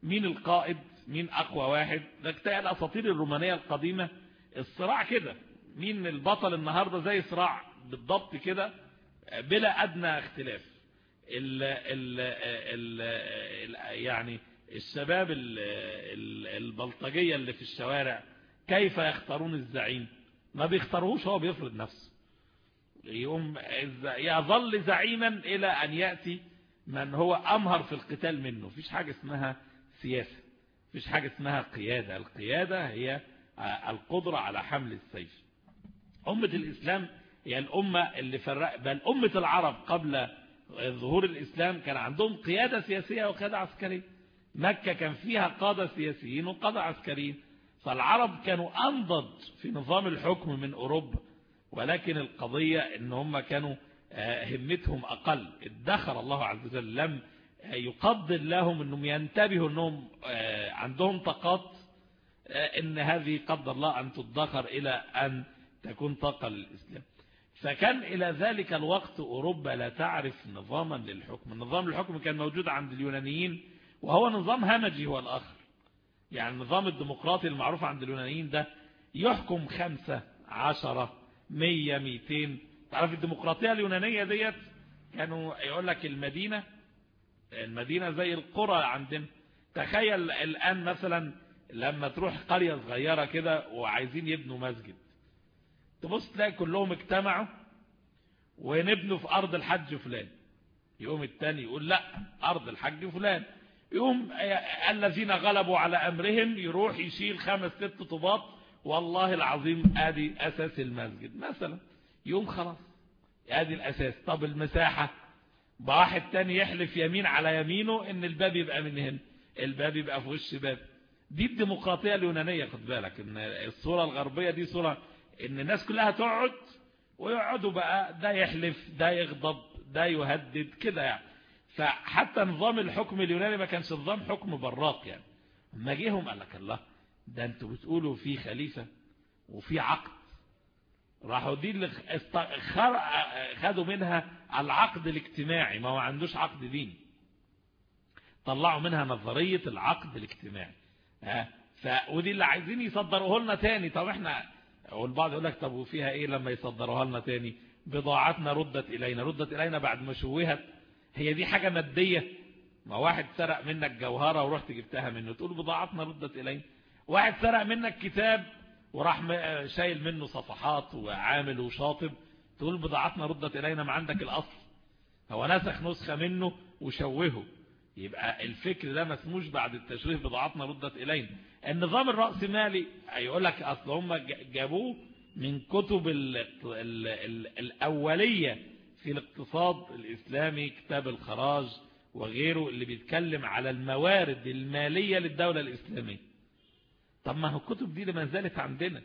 مين القائد؟ مين أقوى واحد؟ ده كتاء الأساطير الرومانية القديمة. الصراع كده مين البطل النهاردة زي صراع بالضبط كده؟ بلا أدنى اختلاف. ال ال ال يعني الشباب البلطجية اللي في الشوارع كيف يختارون الزعيم؟ ما بيختاروهوش هو بيفرض نفسه. يقوم يظل زعيما إلى أن يأتي من هو أمهر في القتال منه. فيش حاجة اسمها سياسة. فيش حاجة اسمها قيادة. القيادة هي القدرة على حمل السيف. أمة الإسلام هي الأمة اللي فرق بل أمة العرب قبل ظهور الإسلام كان عندهم قيادة سياسية وقيادة عسكرية. مكة كان فيها قادة سياسيين وقادة عسكريين. فالعرب كانوا أنضج في نظام الحكم من أوروبا. ولكن القضية إن هم كانوا همتهم أقل. ادخر الله عز وجل لم يقدر لهم أنهم ينتبهوا أنهم عندهم طاقات ان هذه قدر الله أن تدخر إلى أن تكون طاقة للإسلام. فكان إلى ذلك الوقت أوروبا لا تعرف نظاما للحكم. النظام الحكم كان موجود عند اليونانيين وهو نظام همجي هو الآخر. يعني النظام الديمقراطي المعروف عند اليونانيين ده يحكم خمسة عشرة مية ميتين. تعرف الديمقراطية اليونانية ديت؟ كانوا يقول لك المدينة المدينة زي القرى عندنا. تخيل الآن مثلا لما تروح قرية صغيرة كده وعايزين يبنوا مسجد. تبص تلاقي كلهم اجتمعوا ونبنوا في أرض الحج فلان. يقوم التاني يقول لا أرض الحج فلان. يقوم الذين غلبوا على أمرهم يروح يشيل خمس ست طوبات. والله العظيم آدي أساس المسجد. مثلا يقوم خلاص آدي الأساس. طب المساحة؟ بواحد تاني يحلف يمين على يمينه إن الباب يبقى من هنا الباب يبقى في وش باب. دي الديمقراطية اليونانية خد بالك إن الصورة الغربية دي صورة إن الناس كلها تقعد ويقعدوا بقى ده يحلف ده يغضب ده يهدد كده يعني. فحتى نظام الحكم اليوناني ما كانش نظام حكم براق يعني. اما جيهم قال لك الله ده أنتوا بتقولوا في خليفة وفي عقد. راحوا دي اللي خدوا منها العقد الاجتماعي. ما هو عندوش عقد ديني. طلعوا منها نظرية العقد الاجتماعي. ها؟ ف ودي اللي عايزين يصدروه لنا تاني. طب إحنا والبعض يقول لك طب وفيها إيه لما يصدروها لنا تاني؟ بضاعتنا ردت إلينا. ردت إلينا بعد ما شوهت. هي دي حاجة مادية. ما واحد سرق منك جوهرة ورحت جبتها منه. تقول بضاعتنا ردت إلينا. واحد سرق منك كتاب وراح شايل منه صفحات وعامل وشاطب. تقول بضاعتنا ردت إلينا ما عندك الأصل. هو نسخ نسخة منه وشوهه. يبقى الفكر ده ما اسموش بعد التشويه بضاعتنا ردت إلينا. النظام الرأسمالي يقول لك أصل هم جابوه من كتب ال ال ال الأولية في الاقتصاد الإسلامي كتاب الخراج وغيره اللي بيتكلم على الموارد المالية للدولة الإسلامية. طب ما هو الكتب دي ما زالت عندنا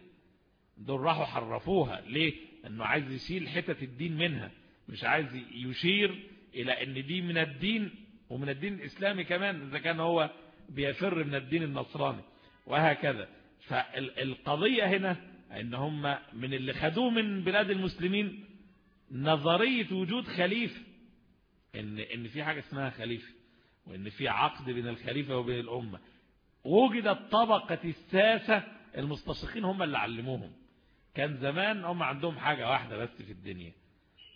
دول راحوا حرفوها. ليه؟ إنه عايز يشيل حتة الدين منها مش عايز يشير إلى إن دي من الدين ومن الدين الإسلامي كمان إذا كان هو بيفر من الدين النصراني وهكذا. فالقضية هنا إن هم من اللي خدوه من بلاد المسلمين نظرية وجود خليفة إن, إن في حاجة اسمها خليفة وإن في عقد بين الخليفة وبين الأمة. وجدت طبقة الساسة المستشرقين هم اللي علموهم. كان زمان هم عندهم حاجة واحدة بس في الدنيا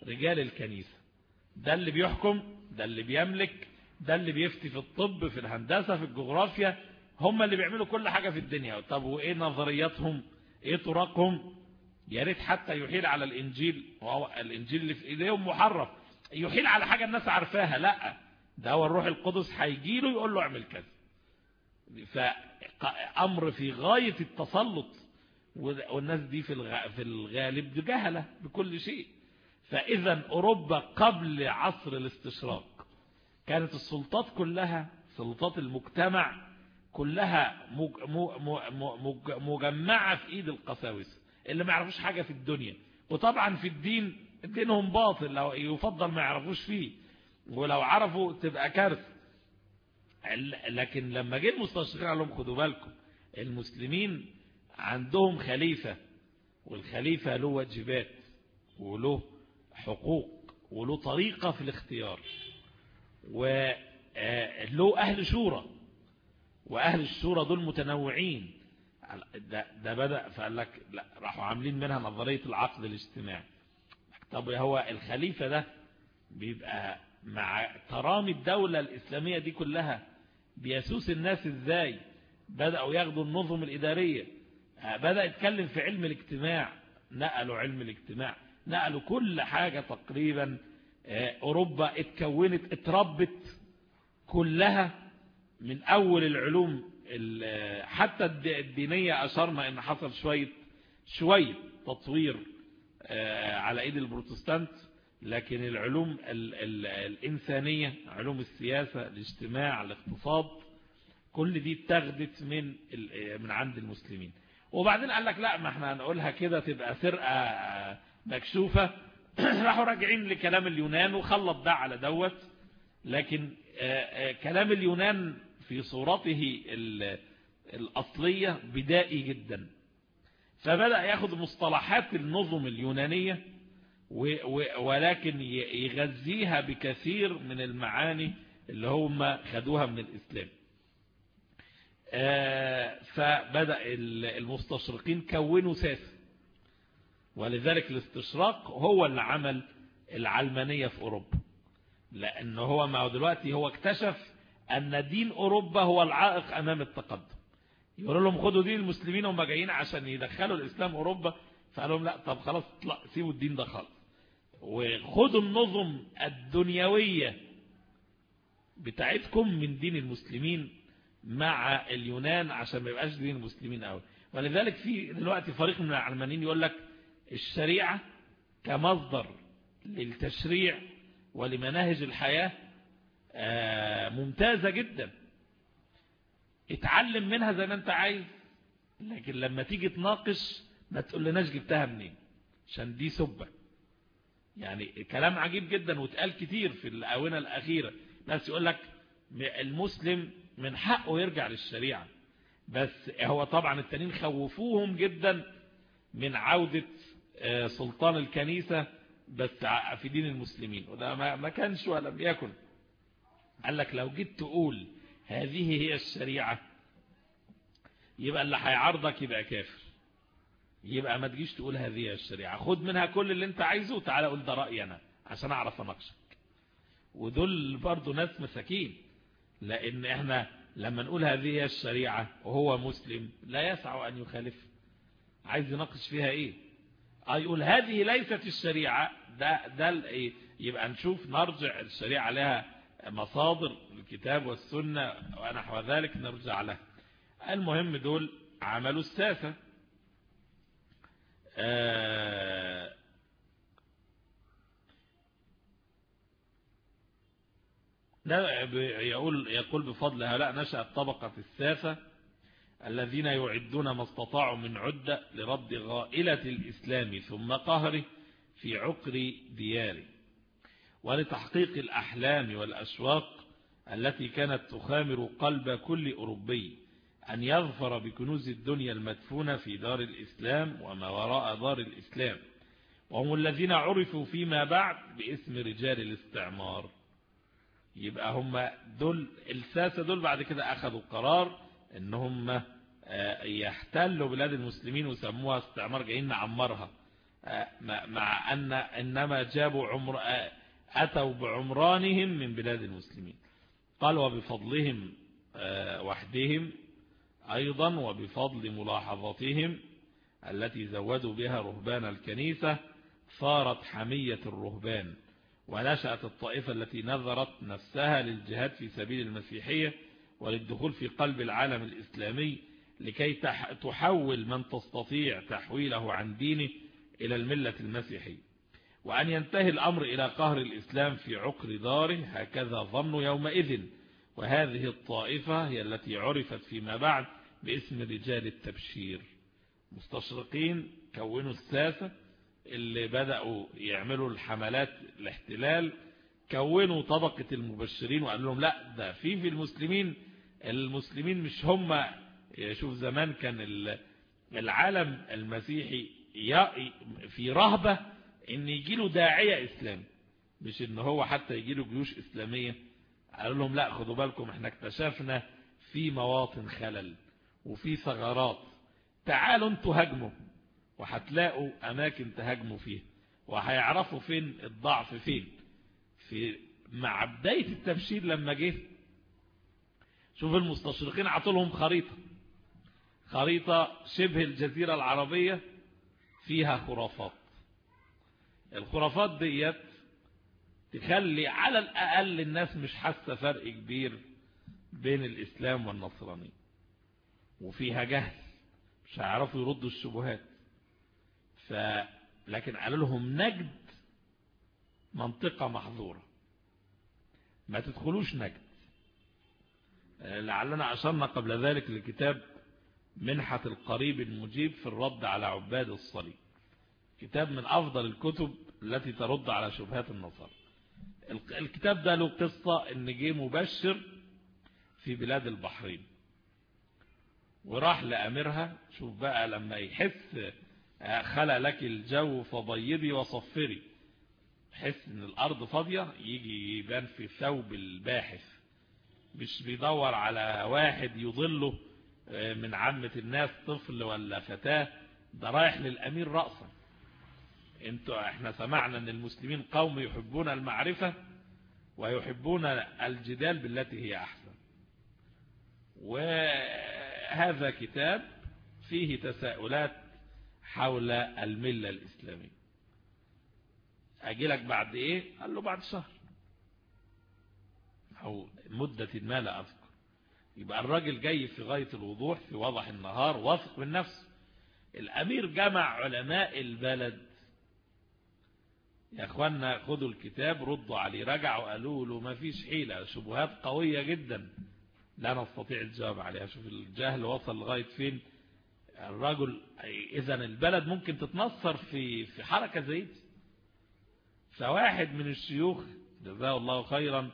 رجال الكنيسة. ده اللي بيحكم ده اللي بيملك ده اللي بيفتي في الطب في الهندسة في الجغرافيا. هم اللي بيعملوا كل حاجة في الدنيا. طب وإيه نظرياتهم؟ إيه طرقهم؟ يا ريت حتى يحيل على الإنجيل. وهو الإنجيل اللي في إيديهم محرف. يحيل على حاجة الناس عارفاها. لأ ده هو الروح القدس هيجي له يقول له اعمل كذا. فأمر في غاية التسلط والناس دي في الغالب جهلة بكل شيء. فإذا أوروبا قبل عصر الاستشراق كانت السلطات كلها سلطات المجتمع كلها مجمعة في إيد القساوسة اللي ما يعرفوش حاجة في الدنيا. وطبعا في الدين دينهم باطل لو يفضل ما يعرفوش فيه. ولو عرفوا تبقى كارثة. لكن لما جه المستشرقين قال لهم خدوا بالكم المسلمين عندهم خليفة والخليفة له واجبات وله حقوق وله طريقة في الاختيار وله أهل شورى وأهل الشورى دول متنوعين. ده, ده بدأ فقال لك لا راحوا عاملين منها نظرية العقد الاجتماعي. طب هو الخليفة ده بيبقى مع ترامي الدولة الإسلامية دي كلها بيسوس الناس إزاي بدأوا ياخدوا النظم الإدارية؟ بدأ يتكلم في علم الاجتماع نقلوا علم الاجتماع نقلوا كل حاجة تقريبا أوروبا اتكونت اتربت كلها من أول العلوم حتى الدينية أشرنا أن حصل شوية شوية تطوير على إيد البروتستانت. لكن العلوم ال ال الإنسانية علوم السياسة الاجتماع الاقتصاد كل دي اتخذت من من عند المسلمين. وبعدين قال لك لا ما إحنا هنقولها كده تبقى سرقة مكشوفة. (clears throat) راحوا راجعين لكلام اليونان وخلط ده على دوت. لكن كلام اليونان في صورته الأصلية بدائي جدا. فبدأ ياخد مصطلحات النظم اليونانية. ولكن يغذيها بكثير من المعاني اللي هم خدوها من الإسلام. فبدأ المستشرقين كونوا ساسة ولذلك الاستشراق هو اللي عمل العلمانية في أوروبا. لأنه هو ما دلوقتي هو اكتشف أن دين أوروبا هو العائق أمام التقدم. يقولوا لهم خدوا دين المسلمين هم جايين عشان يدخلوا الإسلام أوروبا. فقالوا لهم لا طب خلاص لا سيبوا الدين ده خالص. وخدوا النظم الدنيوية بتاعتكم من دين المسلمين مع اليونان عشان ما يبقاش دين المسلمين قوي. ولذلك في دلوقتي فريق من العلمانيين يقول لك الشريعة كمصدر للتشريع ولمناهج الحياة ممتازة جدا. اتعلم منها زي ما انت عايز لكن لما تيجي تناقش ما تقول لناش جبتها منين عشان دي سبة. يعني كلام عجيب جدا واتقال كتير في الآونة الأخيرة. ناس يقول لك المسلم من حقه يرجع للشريعة. بس هو طبعا التانيين خوفوهم جدا من عودة سلطان الكنيسة بس في دين المسلمين. وده ما كانش ولم يكن قال لك لو جيت تقول هذه هي الشريعة يبقى اللي هيعارضك يبقى كافر. يبقى ما تجيش تقول هذه الشريعة. خد منها كل اللي انت عايزه وتعالى قول ده رأيي أنا عشان أعرف أناقشك. ودول برضو ناس مساكين لأن إحنا لما نقول هذه الشريعة وهو مسلم لا يسع أن يخالف. عايز يناقش فيها إيه؟ يقول هذه ليست الشريعة. ده, ده إيه؟ يبقى نشوف نرجع الشريعة لها مصادر الكتاب والسنة ونحو ذلك نرجع لها. المهم دول عملوا الساسة. آه يقول يقول بفضل هؤلاء نشأت طبقة الساسة الذين يعدون ما استطاعوا من عدة لرد غائلة الإسلام ثم قهره في عقر دياره. ولتحقيق الأحلام والأشواق التي كانت تخامر قلب كل أوروبي. أن يظفر بكنوز الدنيا المدفونة في دار الإسلام وما وراء دار الإسلام. وهم الذين عرفوا فيما بعد باسم رجال الاستعمار. يبقى هم دول الساسة دول بعد كده أخذوا قرار إن هم يحتلوا بلاد المسلمين وسموها استعمار جايين نعمرها. مع أن إنما جابوا عمر أتوا بعمرانهم من بلاد المسلمين. قال وبفضلهم وحدهم أيضا وبفضل ملاحظتهم التي زودوا بها رهبان الكنيسة صارت حمية الرهبان ونشأت الطائفة التي نظرت نفسها للجهاد في سبيل المسيحية وللدخول في قلب العالم الإسلامي لكي تحول من تستطيع تحويله عن دينه إلى الملة المسيحية. وأن ينتهي الأمر إلى قهر الإسلام في عقر داره هكذا ظنوا يومئذ وهذه الطائفة هي التي عرفت فيما بعد باسم رجال التبشير. مستشرقين كونوا الساسة اللي بدأوا يعملوا الحملات الاحتلال كونوا طبقة المبشرين وقالوا لهم لا ده في في المسلمين المسلمين مش هم. شوف زمان كان العالم المسيحي في رهبة إن يجي له داعية اسلامي مش إن هو حتى يجي له جيوش إسلامية. قالوا لهم لا خدوا بالكم إحنا اكتشفنا في مواطن خلل وفي ثغرات. تعالوا أنتوا هاجموا وهتلاقوا أماكن تهاجموا فيها وهيعرفوا فين الضعف فين. في مع بداية التبشير لما جه شوف المستشرقين عطولهم خريطة خريطة شبه الجزيرة العربية فيها خرافات. الخرافات ديت تخلي على الأقل الناس مش حاسة فرق كبير بين الإسلام والنصرانية. وفيها جهل مش هيعرفوا يردوا الشبهات. ف لكن قالوا لهم نجد منطقة محظورة. ما تدخلوش نجد. لعلنا أشرنا قبل ذلك لكتاب منحة القريب المجيب في الرد على عباد الصليب. كتاب من أفضل الكتب التي ترد على شبهات النصارى. الكتاب ده له قصة إن جه مبشر في بلاد البحرين. وراح لأميرها شوف بقى لما يحس خلق لك الجو فبيضي وصفري. حس إن الأرض فاضية يجي يبان في ثوب الباحث. مش بيدور على واحد يضله من عامة الناس طفل ولا فتاة. ده رايح للأمير رأسا. أنتوا إحنا سمعنا ان المسلمين قوم يحبون المعرفة ويحبون الجدال بالتي هي احسن. وهذا كتاب فيه تساؤلات حول الملة الإسلامية. أجيلك بعد إيه؟ قال له بعد شهر. أو مدة ما لا أذكر. يبقى الراجل جاي في غاية الوضوح في وضح النهار واثق من نفسه. الأمير جمع علماء البلد يا إخوانا خدوا الكتاب ردوا عليه رجعوا قالوا له ما فيش حيلة شبهات قوية جدا. لا نستطيع الجواب عليها. شوف الجهل وصل لغاية فين. الرجل اذا البلد ممكن تتنصر في في حركة زي دي. فواحد من الشيوخ جزاه الله خيرا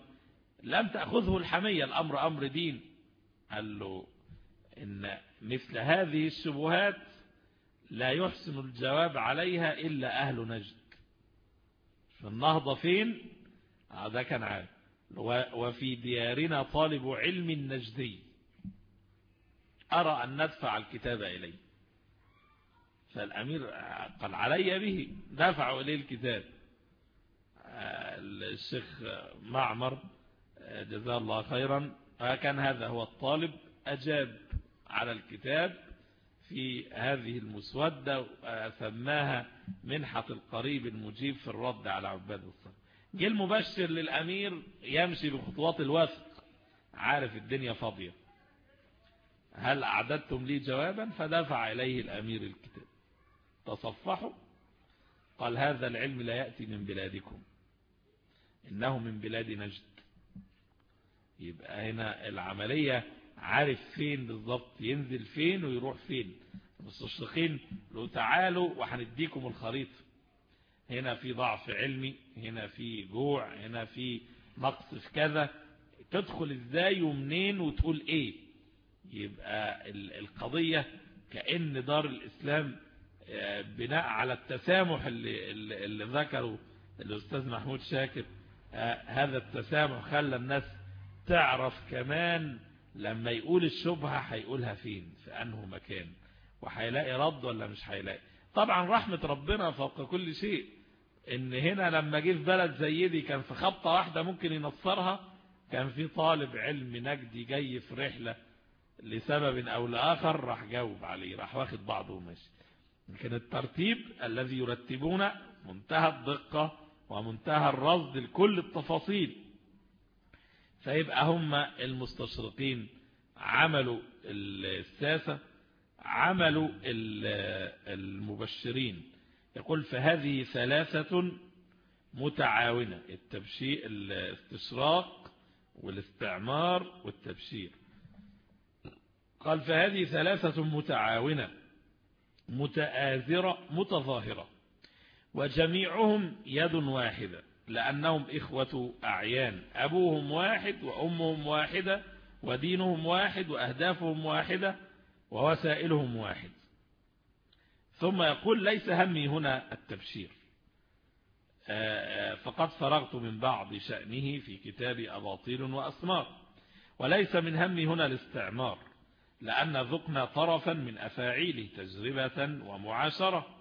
لم تأخذه الحمية. الأمر أمر دين. قال له إن مثل هذه الشبهات لا يحسن الجواب عليها إلا أهل نجد. في النهضة فين ده كان عارف وفي ديارنا طالب علم نجدي. أرى أن ندفع الكتاب إليه. فالأمير قال علي به دفعوا إليه الكتاب. الشيخ معمر جزاه الله خيرا كان هذا هو الطالب أجاب على الكتاب في هذه المسودة سماها منحة القريب المجيب في الرد على عباد الصلاة جه المبشر للأمير يمشي بخطوات الوثق. عارف الدنيا فاضية. هل أعددتم لي جوابا؟ فدفع إليه الأمير الكتاب. تصفحوا. قال هذا العلم لا يأتي من بلادكم. إنه من بلاد نجد. يبقى هنا العملية عارف فين بالضبط ينزل فين ويروح فين. المستشرقين لو تعالوا وهنديكم الخريطة. هنا في ضعف علمي هنا في جوع هنا في نقص في كذا. تدخل إزاي ومنين وتقول إيه؟ يبقى القضية كأن دار الإسلام بناء على التسامح اللي, اللي, ذكره الأستاذ محمود شاكر. هذا التسامح خلى الناس تعرف كمان لما يقول الشبهة هيقولها فين؟ في أنه مكان. وهيلاقي رد ولا مش هيلاقي؟ طبعا رحمة ربنا فوق كل شيء. إن هنا لما جه في بلد زي دي كان في خبطة واحدة ممكن ينصرها كان في طالب علم نجدي جاي في رحلة لسبب أو لآخر راح جاوب عليه راح واخد بعضه وماشي لكن الترتيب الذي يرتبون منتهى الدقة ومنتهى الرصد لكل التفاصيل. فيبقى هم المستشرقين عملوا الساسة عملوا المبشرين. يقول فهذه ثلاثة متعاونة التبشير الاستشراق والاستعمار والتبشير. قال فهذه ثلاثة متعاونة متآزرة متظاهرة وجميعهم يد واحدة. لأنهم إخوة أعيان. أبوهم واحد وأمهم واحدة ودينهم واحد وأهدافهم واحدة ووسائلهم واحد. ثم يقول ليس همي هنا التبشير. فقد فرغت من بعض شأنه في كتاب أباطيل وأسمار. وليس من همي هنا الاستعمار لأن ذقنا طرفا من أفاعيله تجربة ومعاشرة.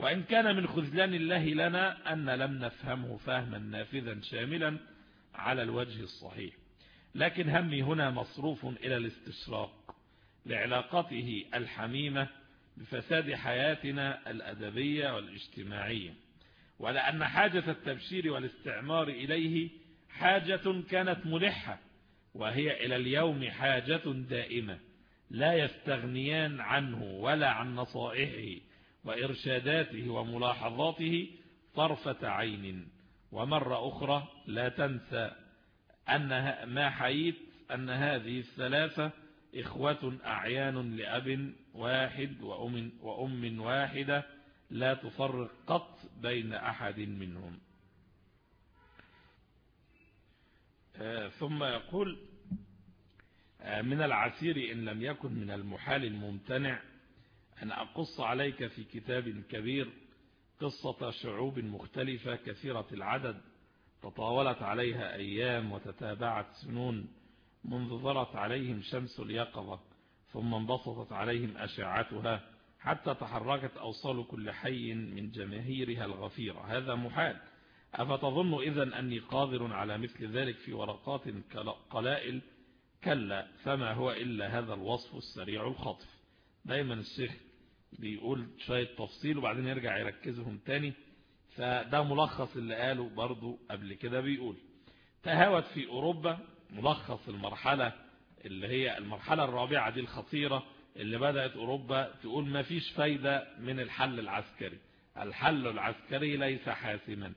وإن كان من خذلان الله لنا أن لم نفهمه فهما نافذا شاملا على الوجه الصحيح. لكن همي هنا مصروف إلى الاستشراق لعلاقته الحميمة بفساد حياتنا الأدبية والاجتماعية. ولأن حاجة التبشير والاستعمار إليه حاجة كانت ملحة وهي إلى اليوم حاجة دائمة لا يستغنيان عنه ولا عن نصائحه وإرشاداته وملاحظاته طرفة عين. ومرة أخرى لا تنسى أن ما حييت أن هذه الثلاثة إخوة أعيان لأب واحد وأم, وأم واحدة لا تفرق قط بين أحد منهم. ثم يقول من العسير إن لم يكن من المحال الممتنع أن أقص عليك في كتاب كبير قصة شعوب مختلفة كثيرة العدد تطاولت عليها أيام وتتابعت سنون منذ ظرت عليهم شمس اليقظة ثم انبسطت عليهم أشعتها حتى تحركت أوصال كل حي من جماهيرها الغفيرة. هذا محال. أفتظن إذا أني قادر على مثل ذلك في ورقات قلائل؟ كلا. فما هو إلا هذا الوصف السريع الخطف. دايما الشيخ بيقول شوية تفصيل وبعدين يرجع يركزهم تاني. فده ملخص اللي قاله برضو قبل كده بيقول تهاوت في أوروبا ملخص المرحلة اللي هي المرحلة الرابعة دي الخطيرة اللي بدأت أوروبا تقول ما فيش فايدة من الحل العسكري. الحل العسكري ليس حاسما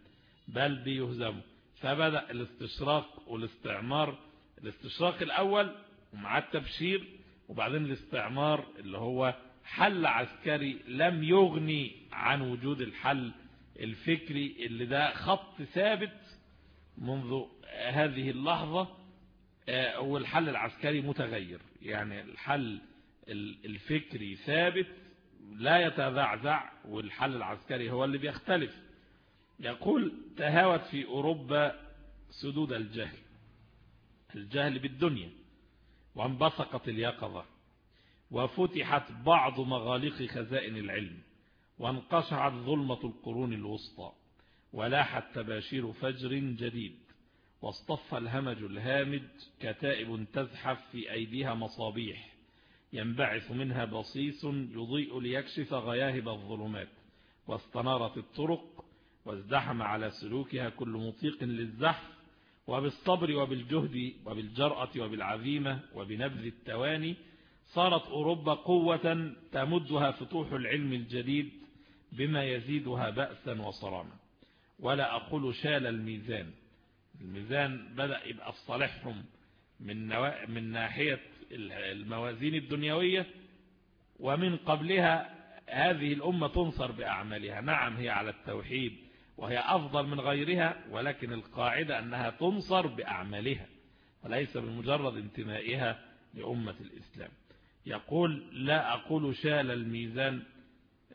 بل بيهزمه. فبدأ الاستشراق والاستعمار الاستشراق الأول ومع التبشير وبعدين الاستعمار اللي هو حل عسكري لم يغني عن وجود الحل الفكري اللي ده خط ثابت منذ هذه اللحظة هو الحل العسكري متغير. يعني الحل الفكري ثابت لا يتذعزع والحل العسكري هو اللي بيختلف. يقول تهاوت في أوروبا سدود الجهل الجهل بالدنيا وانبثقت اليقظة. وفتحت بعض مغاليق خزائن العلم وانقشعت ظلمة القرون الوسطى ولاحت تباشير فجر جديد واصطف الهمج الهامج كتائب تزحف في أيديها مصابيح ينبعث منها بصيص يضيء ليكشف غياهب الظلمات واستنارت الطرق وازدحم على سلوكها كل مطيق للزحف وبالصبر وبالجهد وبالجرأة وبالعزيمة وبنبذ التواني صارت أوروبا قوة تمدها فتوح العلم الجديد بما يزيدها بأسا وصراما. ولا أقول شال الميزان. الميزان بدأ يبقى في صالحهم من, نوا... من ناحية الموازين الدنيوية ومن قبلها هذه الأمة تنصر بأعمالها. نعم هي على التوحيد وهي أفضل من غيرها ولكن القاعدة أنها تنصر بأعمالها وليس بمجرد انتمائها لأمة الإسلام. يقول لا أقول شال الميزان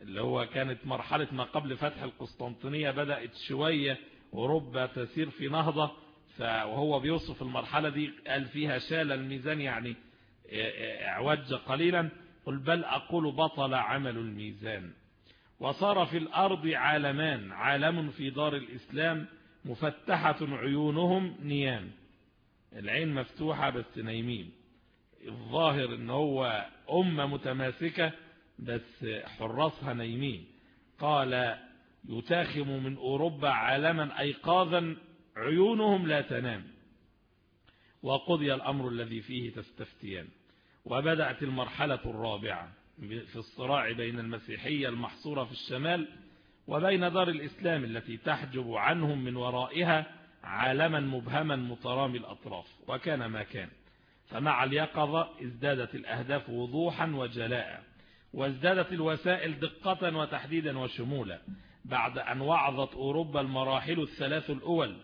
اللي هو كانت مرحلة ما قبل فتح القسطنطينية بدأت شوية أوروبا تسير في نهضة وهو بيوصف المرحلة دي قال فيها شال الميزان يعني اعوج قليلا قل بل أقول بطل عمل الميزان. وصار في الأرض عالمان عالم في دار الإسلام مفتحة عيونهم نيام العين مفتوحة بس نايمين الظاهر إن هو أمة متماسكة بس حراسها نايمين. قال يتاخم من أوروبا عالما أيقاظا عيونهم لا تنام. وقضي الأمر الذي فيه تستفتيان. وبدأت المرحلة الرابعة في الصراع بين المسيحية المحصورة في الشمال وبين دار الإسلام التي تحجب عنهم من ورائها عالما مبهما مترامي الأطراف. وكان ما كان. فمع اليقظة ازدادت الأهداف وضوحا وجلاء وازدادت الوسائل دقة وتحديدا وشمولا بعد أن وعظت أوروبا المراحل الثلاث الأول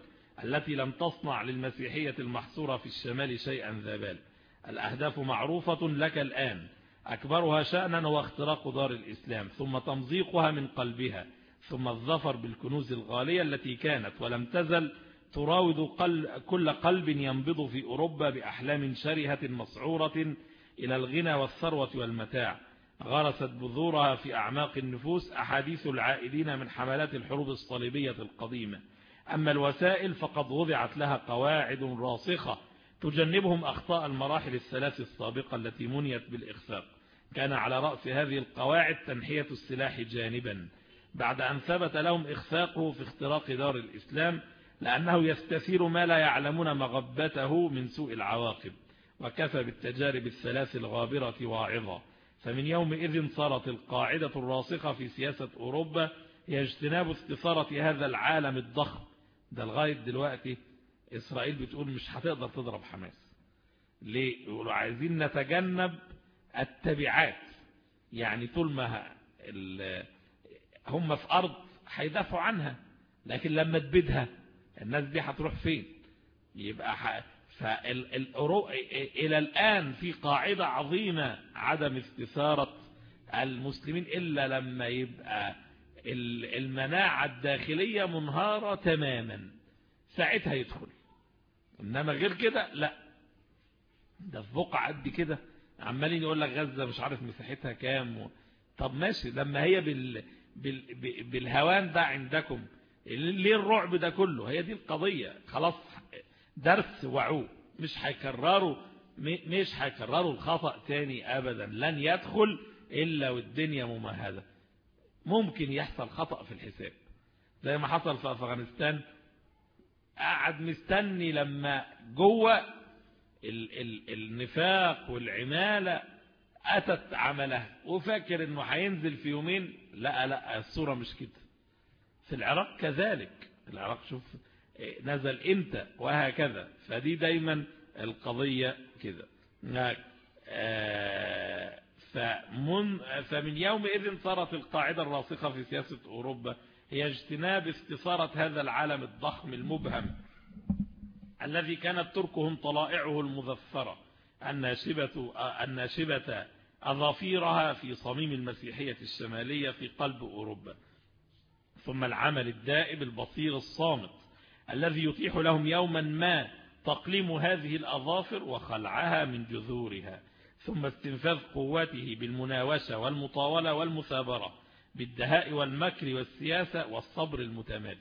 التي لم تصنع للمسيحية المحصورة في الشمال شيئا ذا بال. الأهداف معروفة لك الآن أكبرها شأنا هو اختراق دار الإسلام ثم تمزيقها من قلبها ثم الظفر بالكنوز الغالية التي كانت ولم تزل تراود كل قلب ينبض في أوروبا بأحلام شرهة مسعورة إلى الغنى والثروة والمتاع. غرست بذورها في أعماق النفوس أحاديث العائدين من حملات الحروب الصليبية القديمة. أما الوسائل فقد وضعت لها قواعد راسخة تجنبهم أخطاء المراحل الثلاث السابقة التي منيت بالإخفاق كان على رأس هذه القواعد تنحية السلاح جانبا. بعد أن ثبت لهم إخفاقه في اختراق دار الإسلام لأنه يستثير ما لا يعلمون مغبته من سوء العواقب وكفى بالتجارب الثلاث الغابرة واعظة. فمن يومئذ صارت القاعدة الراسخة في سياسة أوروبا هي اجتناب استثارة هذا العالم الضخم. ده لغاية دلوقتي إسرائيل بتقول مش هتقدر تضرب حماس. ليه؟ يقولوا عايزين نتجنب التبعات. يعني طول ما هم في أرض هيدافعوا عنها لكن لما تبيدها الناس دي هتروح فين؟ يبقى ح... فالأورو... إلى الآن في قاعدة عظيمة عدم استثارة المسلمين إلا لما يبقى المناعة الداخلية منهارة تماما. ساعتها يدخل. إنما غير كده لا. ده في بقعة قد كده عمالين يقول لك غزة مش عارف مساحتها كام و... طب ماشي. لما هي بال... بال... بالهوان ده عندكم ليه الرعب ده كله؟ هي دي القضية. خلاص درس وعوه مش هيكرروا مش هيكرروا الخطأ تاني أبدا. لن يدخل إلا والدنيا ممهدة. ممكن يحصل خطأ في الحساب. زي ما حصل في أفغانستان. قعد مستني لما جوة ال ال النفاق والعمالة أتت عملها. وفاكر إنه هينزل في يومين؟ لا لا الصورة مش كده. في العراق كذلك. العراق شوف نزل إمتى وهكذا. فدي دايما القضية كده. فمن فمن يومئذ صارت القاعدة الراسخة في سياسة أوروبا هي اجتناب استثارة هذا العالم الضخم المبهم الذي كانت تركهم طلائعه المذفرة الناشبة, الناشبة أظافيرها في صميم المسيحية الشمالية في قلب أوروبا. ثم العمل الدائب البصير الصامت الذي يتيح لهم يوما ما تقليم هذه الأظافر وخلعها من جذورها. ثم استنفاذ قواته بالمناوشة والمطاولة والمثابرة بالدهاء والمكر والسياسة والصبر المتمادي.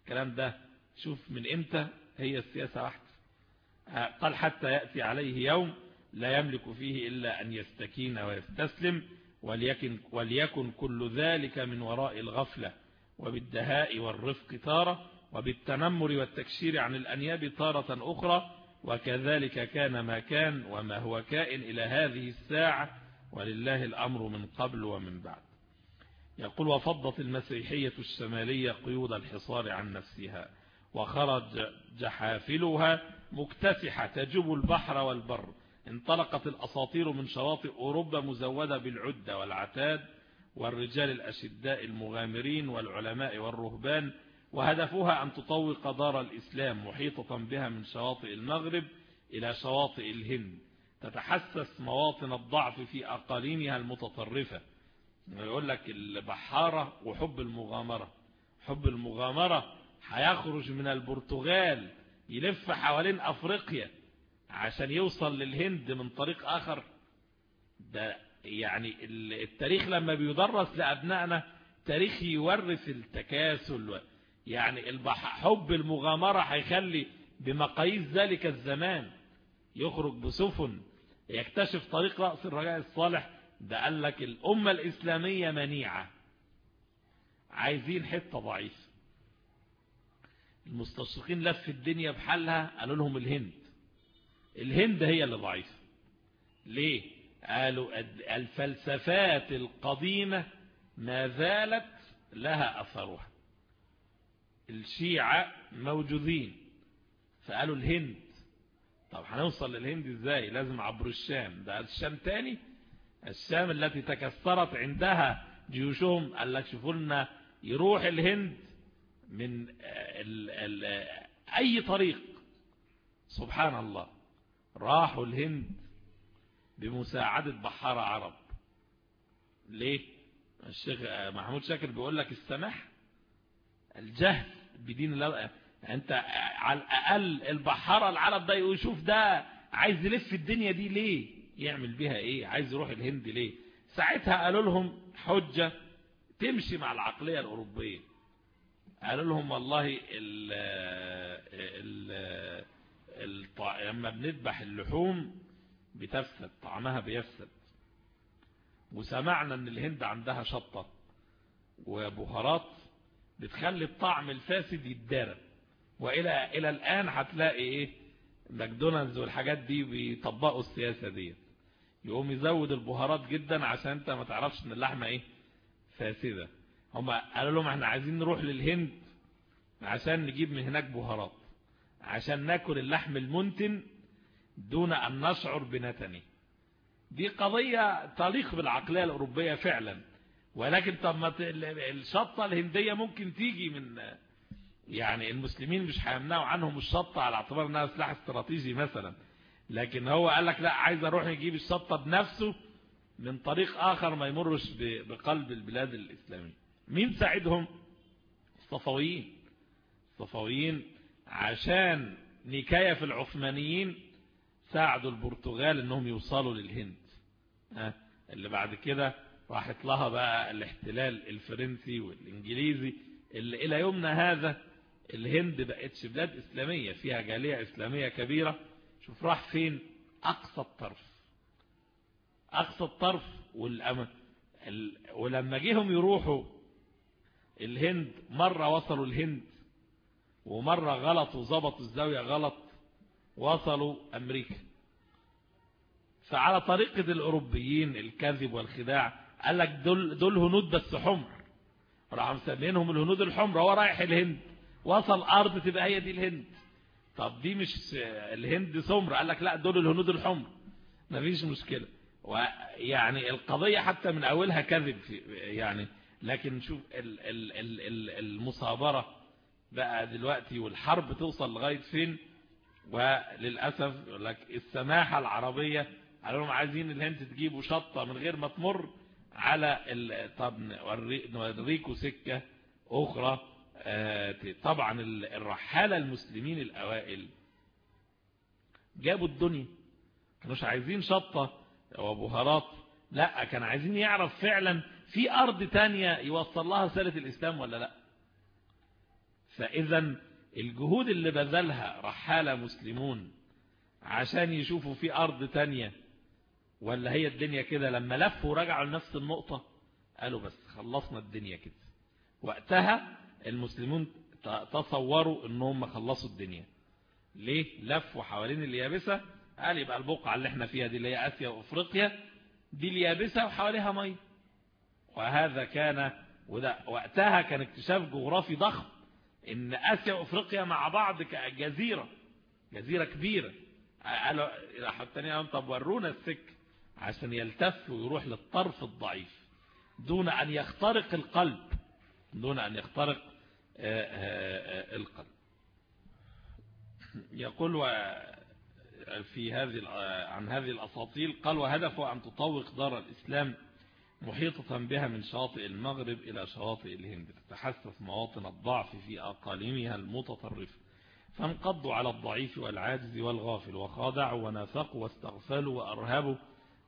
الكلام ده شوف من إمتى هي السياسة واحدة. قال حتى يأتي عليه يوم لا يملك فيه إلا أن يستكين ويستسلم وليكن, وليكن كل ذلك من وراء الغفلة. وبالدهاء والرفق تارة وبالتنمر والتكشير عن الأنياب تارة أخرى وكذلك كان ما كان وما هو كائن إلى هذه الساعة ولله الأمر من قبل ومن بعد. يقول وفضت المسيحية الشمالية قيود الحصار عن نفسها وخرج جحافلها مكتسحة تجب البحر والبر. انطلقت الأساطير من شواطئ أوروبا مزودة بالعدة والعتاد والرجال الأشداء المغامرين والعلماء والرهبان وهدفها أن تطوق دار الإسلام محيطة بها من شواطئ المغرب إلى شواطئ الهند. تتحسس مواطن الضعف في أقاليمها المتطرفة. يقول لك البحارة وحب المغامرة. حب المغامرة هيخرج من البرتغال يلف حوالين أفريقيا عشان يوصل للهند من طريق آخر. ده يعني التاريخ لما بيدرس لأبنائنا تاريخ يورث التكاسل يعني حب المغامرة هيخلي بمقاييس ذلك الزمان يخرج بسفن يكتشف طريق رأس الرجاء الصالح ده قال لك الأمة الإسلامية منيعة. عايزين حتة ضعيفة. المستشرقين لف الدنيا بحالها قالوا لهم الهند. الهند هي اللي ضعيفة. ليه؟ قالوا الفلسفات القديمة ما زالت لها أثرها. الشيعة موجودين. فقالوا الهند. طب هنوصل للهند إزاي؟ لازم عبر الشام. ده الشام تاني؟ الشام التي تكسرت عندها جيوشهم قال لك شوفوا لنا يروح الهند من ال ال أي طريق. سبحان الله. راحوا الهند بمساعدة بحارة عرب. ليه؟ الشيخ محمود شاكر بيقول لك السماح الجهل بدين الله. انت على الأقل البحارة العرب ده يشوف ده عايز يلف الدنيا دي ليه؟ يعمل بيها إيه؟ عايز يروح الهند ليه؟ ساعتها قالوا لهم حجة تمشي مع العقلية الأوروبية. قالوا لهم والله ال ال ال لما بنذبح اللحوم بتفسد طعمها بيفسد. وسمعنا إن الهند عندها شطة وبهارات بتخلي الطعم الفاسد يتدارى وإلى إلى الآن هتلاقي إيه؟ ماكدونالدز والحاجات دي بيطبقوا السياسة دي يقوم يزود البهارات جدا عشان أنت ما تعرفش إن اللحمة إيه؟ فاسدة. هم قالوا لهم إحنا عايزين نروح للهند عشان نجيب من هناك بهارات عشان ناكل اللحم المنتن دون أن نشعر بنتنه دي قضية تليق بالعقلية الأوروبية فعلا. ولكن طب ما الشطة الهندية ممكن تيجي من يعني المسلمين مش هيمنعوا عنهم الشطة على اعتبار إنها سلاح استراتيجي مثلا. لكن هو قال لك لا عايز أروح يجيب الشطة بنفسه من طريق آخر ما يمرش بقلب البلاد الإسلامية. مين ساعدهم؟ الصفويين. الصفويين عشان نكاية في العثمانيين ساعدوا البرتغال إنهم يوصلوا للهند. اللي بعد كده راحت لها بقى الاحتلال الفرنسي والإنجليزي اللي إلى يومنا هذا الهند بقتش بلاد إسلامية فيها جالية إسلامية كبيرة. شوف راح فين؟ أقصى الطرف. أقصى الطرف والأم... ال... ولما جيهم يروحوا الهند مرة وصلوا الهند ومرة غلطوا ظبطوا الزاوية غلط وصلوا أمريكا. فعلى طريقة الأوروبيين الكذب والخداع قال لك دول, دول هنود بس حمر. راح مسمينهم الهنود الحمر هو رايح الهند. وصل أرض تبقى هي دي الهند. طب دي مش الهند سمر. قال لك لا دول الهنود الحمر. مفيش مشكلة. ويعني القضية حتى من أولها كذب يعني لكن شوف ال المصابرة بقى دلوقتي والحرب توصل لغاية فين؟ وللأسف لك السماحة العربية قالوا لهم عايزين الهند تجيبوا شطة من غير ما تمر على طب نوريكوا سكة أخرى طبعا الرحالة المسلمين الأوائل جابوا الدنيا. كانوش عايزين شطة وبهارات لا كان عايزين يعرف فعلا في أرض تانية يوصل لها سالة الإسلام ولا لا. فإذا الجهود اللي بذلها رحالة مسلمون عشان يشوفوا في أرض تانية ولا هي الدنيا كده؟ لما لفوا ورجعوا لنفس النقطة قالوا بس خلصنا الدنيا كده. وقتها المسلمون تصوروا انهم خلصوا الدنيا. ليه؟ لفوا حوالين اليابسة قال يبقى البقعة اللي إحنا فيها دي اللي هي آسيا وأفريقيا دي اليابسة وحواليها مية. وهذا كان وده وقتها كان اكتشاف جغرافي ضخم إن آسيا وأفريقيا مع بعض كجزيرة جزيرة كبيرة. قالوا راحوا التانية قالوا طب ورونا السك عشان يلتف ويروح للطرف الضعيف دون أن يخترق القلب دون أن يخترق القلب. يقول في هذه عن هذه الأساطيل قال وهدفه أن تطوق دار الإسلام محيطة بها من شاطئ المغرب إلى شواطئ الهند تتحسس مواطن الضعف في أقاليمها المتطرفة فانقضوا على الضعيف والعاجز والغافل وخادعوا ونافقوا واستغفلوا وأرهبوا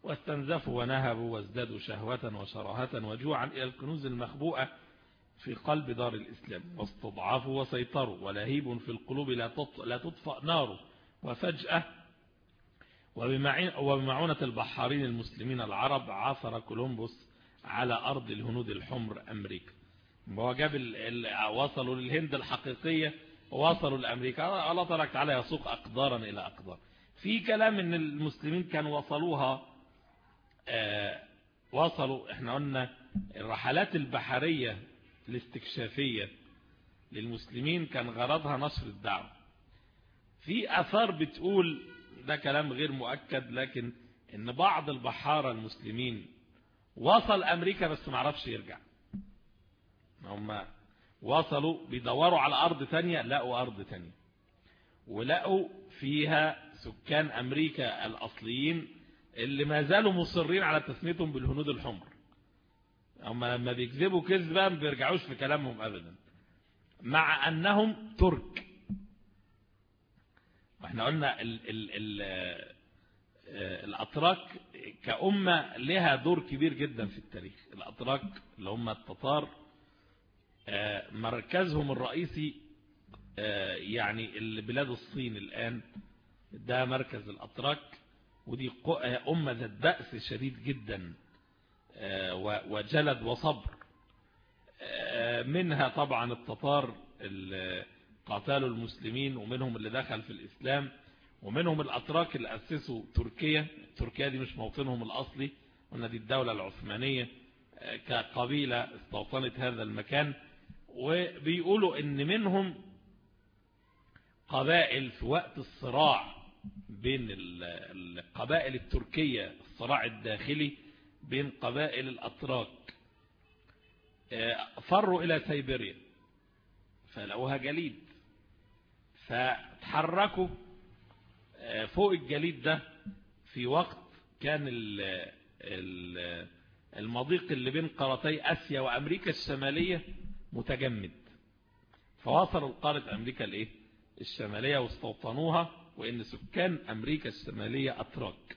واستنزفوا ونهبوا وازدادوا شهوة وشراهة وجوعا إلى الكنوز المخبوءة في قلب دار الإسلام. واستضعفوا وسيطروا ولهيب في القلوب لا تطفأ ناره وفجأة. وبمعونة البحارين المسلمين العرب عثر كولومبوس على أرض الهنود الحمر أمريكا. هو جاب وصلوا للهند الحقيقية ووصلوا لأمريكا. الله تبارك تعالى يسوق أقدارا إلى أقدار. في كلام إن المسلمين كانوا وصلوها وصلوا إحنا قلنا الرحلات البحرية الاستكشافية للمسلمين كان غرضها نشر الدعوة. في أثار بتقول ده كلام غير مؤكد لكن إن بعض البحارة المسلمين وصل أمريكا بس معرفش يرجع. هم وصلوا بيدوروا على أرض تانية لقوا أرض تانية. ولقوا فيها سكان أمريكا الأصليين اللي ما زالوا مصرين على تسميتهم بالهنود الحمر. هم لما بيكذبوا كذبا ما بيرجعوش في كلامهم أبدا. مع أنهم ترك. وإحنا قلنا ال ال ال الأتراك كأمة لها دور كبير جدا في التاريخ. الأتراك اللي هم التتار مركزهم الرئيسي يعني بلاد الصين الآن ده مركز الأتراك. ودي أمة ذات بأس شديد جدا وجلد وصبر. منها طبعا التتار اللي قاتلوا المسلمين ومنهم اللي دخل في الإسلام ومنهم الأتراك اللي أسسوا تركيا. تركيا دي مش موطنهم الأصلي قلنا دي الدولة العثمانية كقبيلة استوطنت هذا المكان. وبيقولوا إن منهم قبائل في وقت الصراع بين القبائل التركية الصراع الداخلي بين قبائل الأتراك. فروا إلى سيبيريا فلقوها جليد فتحركوا فوق الجليد ده في وقت كان المضيق اللي بين قارتي أسيا وأمريكا الشمالية متجمد. فوصلوا لقارة أمريكا الإيه؟ الشمالية واستوطنوها. وإن سكان أمريكا الشمالية أتراك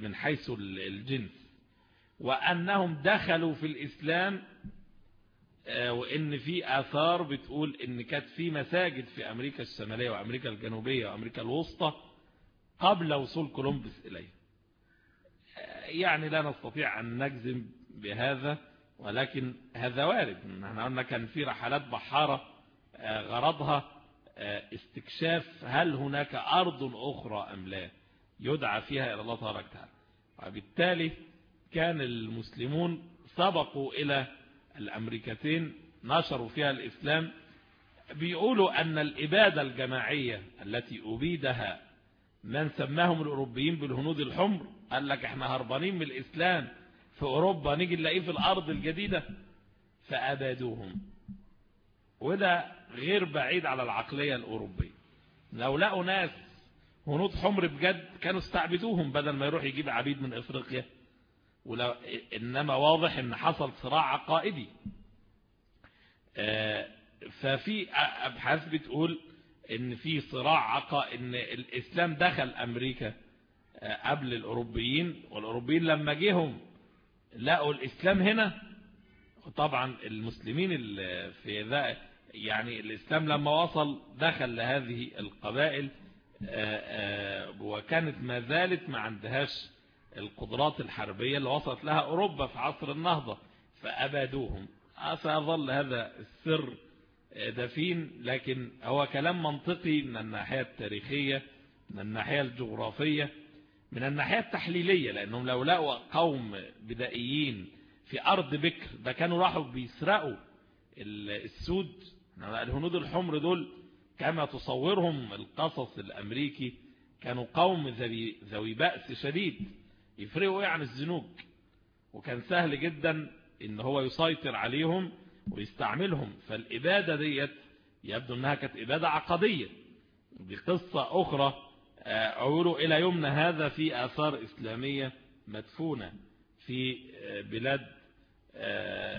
من حيث الجنس. وأنهم دخلوا في الإسلام وإن في آثار بتقول إن كانت في مساجد في أمريكا الشمالية وأمريكا الجنوبية وأمريكا الوسطى قبل وصول كولومبس إليه يعني لا نستطيع أن نجزم بهذا ولكن هذا وارد. إحنا قلنا كان في رحلات بحارة غرضها استكشاف هل هناك أرض أخرى أم لا؟ يدعى فيها إلى الله تبارك وتعالى. وبالتالي كان المسلمون سبقوا إلى الأمريكتين نشروا فيها الإسلام. بيقولوا أن الإبادة الجماعية التي أبيدها من سماهم الأوروبيين بالهنود الحمر قال لك إحنا هربانين من الإسلام في أوروبا نيجي نلاقيه في الأرض الجديدة فأبادوهم. وده غير بعيد على العقلية الأوروبية. لو لقوا ناس هنود حمر بجد كانوا استعبدوهم بدل ما يروح يجيب عبيد من إفريقيا. ولو إنما واضح إن حصل صراع عقائدي. ففي أبحاث بتقول إن في صراع عقا إن الإسلام دخل أمريكا قبل الأوروبيين. والأوروبيين لما جيهم لقوا الإسلام هنا. طبعا المسلمين في ذا يعني الإسلام لما وصل دخل لهذه القبائل وكانت ما زالت ما عندهاش القدرات الحربية اللي وصلت لها أوروبا في عصر النهضة فأبادوهم. سيظل هذا السر دفين لكن هو كلام منطقي من الناحية التاريخية من الناحية الجغرافية من الناحية التحليلية لأنهم لو لقوا قوم بدائيين في أرض بكر ده كانوا راحوا بيسرقوا السود الهنود الحمر دول كما تصورهم القصص الأمريكي كانوا قوم ذوي, بأس شديد يفرقوا عن الزنوج؟ وكان سهل جدا إن هو يسيطر عليهم ويستعملهم. فالإبادة ديت يبدو إنها كانت إبادة عقدية. دي قصة أخرى أقولوا إلى يومنا هذا في آثار إسلامية مدفونة في بلاد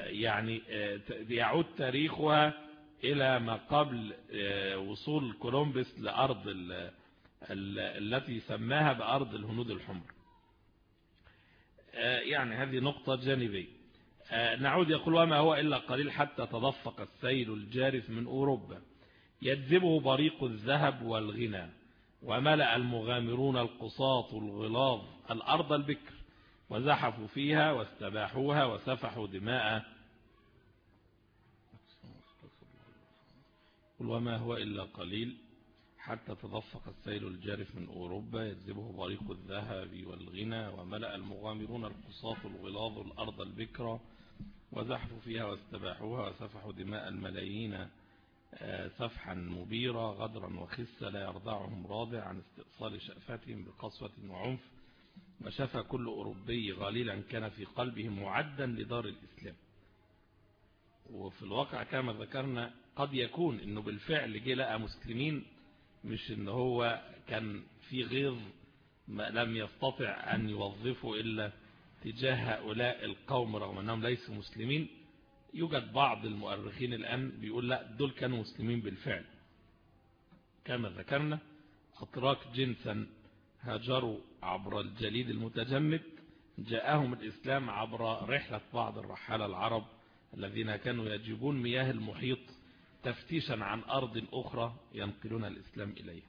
يعني يعود تاريخها إلى ما قبل وصول كولومبس لأرض التي سماها بأرض الهنود الحمر. يعني هذه نقطة جانبية. نعود يقول وما هو إلا قليل حتى تدفق السيل الجارف من أوروبا. يجذبه بريق الذهب والغنى وملأ المغامرون القصاط الغلاظ الأرض البكر. وزحفوا فيها واستباحوها وسفحوا دماء. قل وما هو إلا قليل حتى تدفق السيل الجارف من أوروبا يجذبه بريق الذهب والغنى وملأ المغامرون القصاص الغلاظ الأرض البكرة وزحفوا فيها واستباحوها وسفحوا دماء الملايين سفحا مبيرا غدرا وخسا لا يرضعهم راضع عن استئصال شأفتهم بقسوة وعنف. وشفى كل أوروبي غليلا كان في قلبه معدا لدار الإسلام. وفي الواقع كما ذكرنا قد يكون إنه بالفعل جه لقى مسلمين مش إن هو كان في غيظ لم يستطع أن يوظفه إلا تجاه هؤلاء القوم رغم أنهم ليسوا مسلمين. يوجد بعض المؤرخين الآن بيقول لا دول كانوا مسلمين بالفعل. كما ذكرنا أتراك جنسا هاجروا عبر الجليد المتجمد جاءهم الإسلام عبر رحلة بعض الرحالة العرب الذين كانوا يجيبون مياه المحيط تفتيشا عن أرض أخرى ينقلون الإسلام إليها.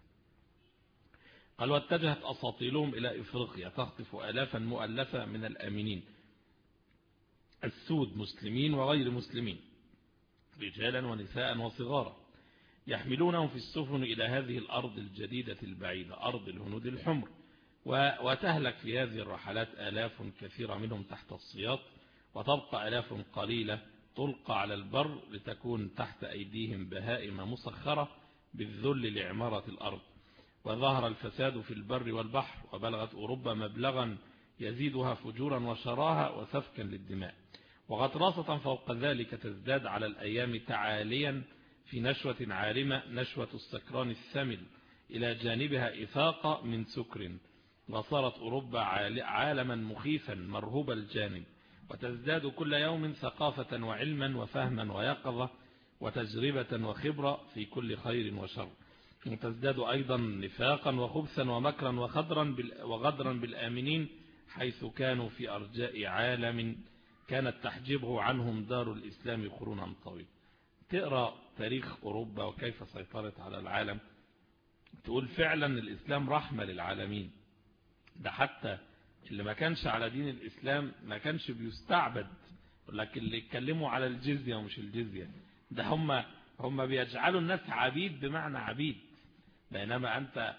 قال واتجهت أساطيلهم إلى إفريقيا تخطف آلافا مؤلفة من الآمنين السود مسلمين وغير مسلمين رجالا ونساء وصغارا. يحملونهم في السفن إلى هذه الأرض الجديدة البعيدة أرض الهنود الحمر. وتهلك في هذه الرحلات آلاف كثيرة منهم تحت الصياط وتبقى آلاف قليلة تلقى على البر لتكون تحت أيديهم بهائم مسخرة بالذل لعمارة الأرض. وظهر الفساد في البر والبحر وبلغت أوروبا مبلغا يزيدها فجورا وشراها وسفكا للدماء. وغطراسة فوق ذلك تزداد على الأيام تعاليا في نشوة عارمة نشوة السكران الثمل إلى جانبها إفاقة من سكر. وصارت أوروبا عالما مخيفا مرهوب الجانب. وتزداد كل يوم ثقافة وعلما وفهما ويقظة وتجربة وخبرة في كل خير وشر. وتزداد أيضا نفاقا وخبثا ومكرا وخضرا وغدرا بالآمنين حيث كانوا في أرجاء عالم كانت تحجبه عنهم دار الإسلام قرونا طويل. تقرأ تاريخ أوروبا وكيف سيطرت على العالم تقول فعلا الإسلام رحمة للعالمين. ده حتى اللي ما كانش على دين الإسلام ما كانش بيستعبد لكن اللي يتكلموا على الجزية ومش الجزية. ده هم هم بيجعلوا الناس عبيد بمعنى عبيد. بينما أنت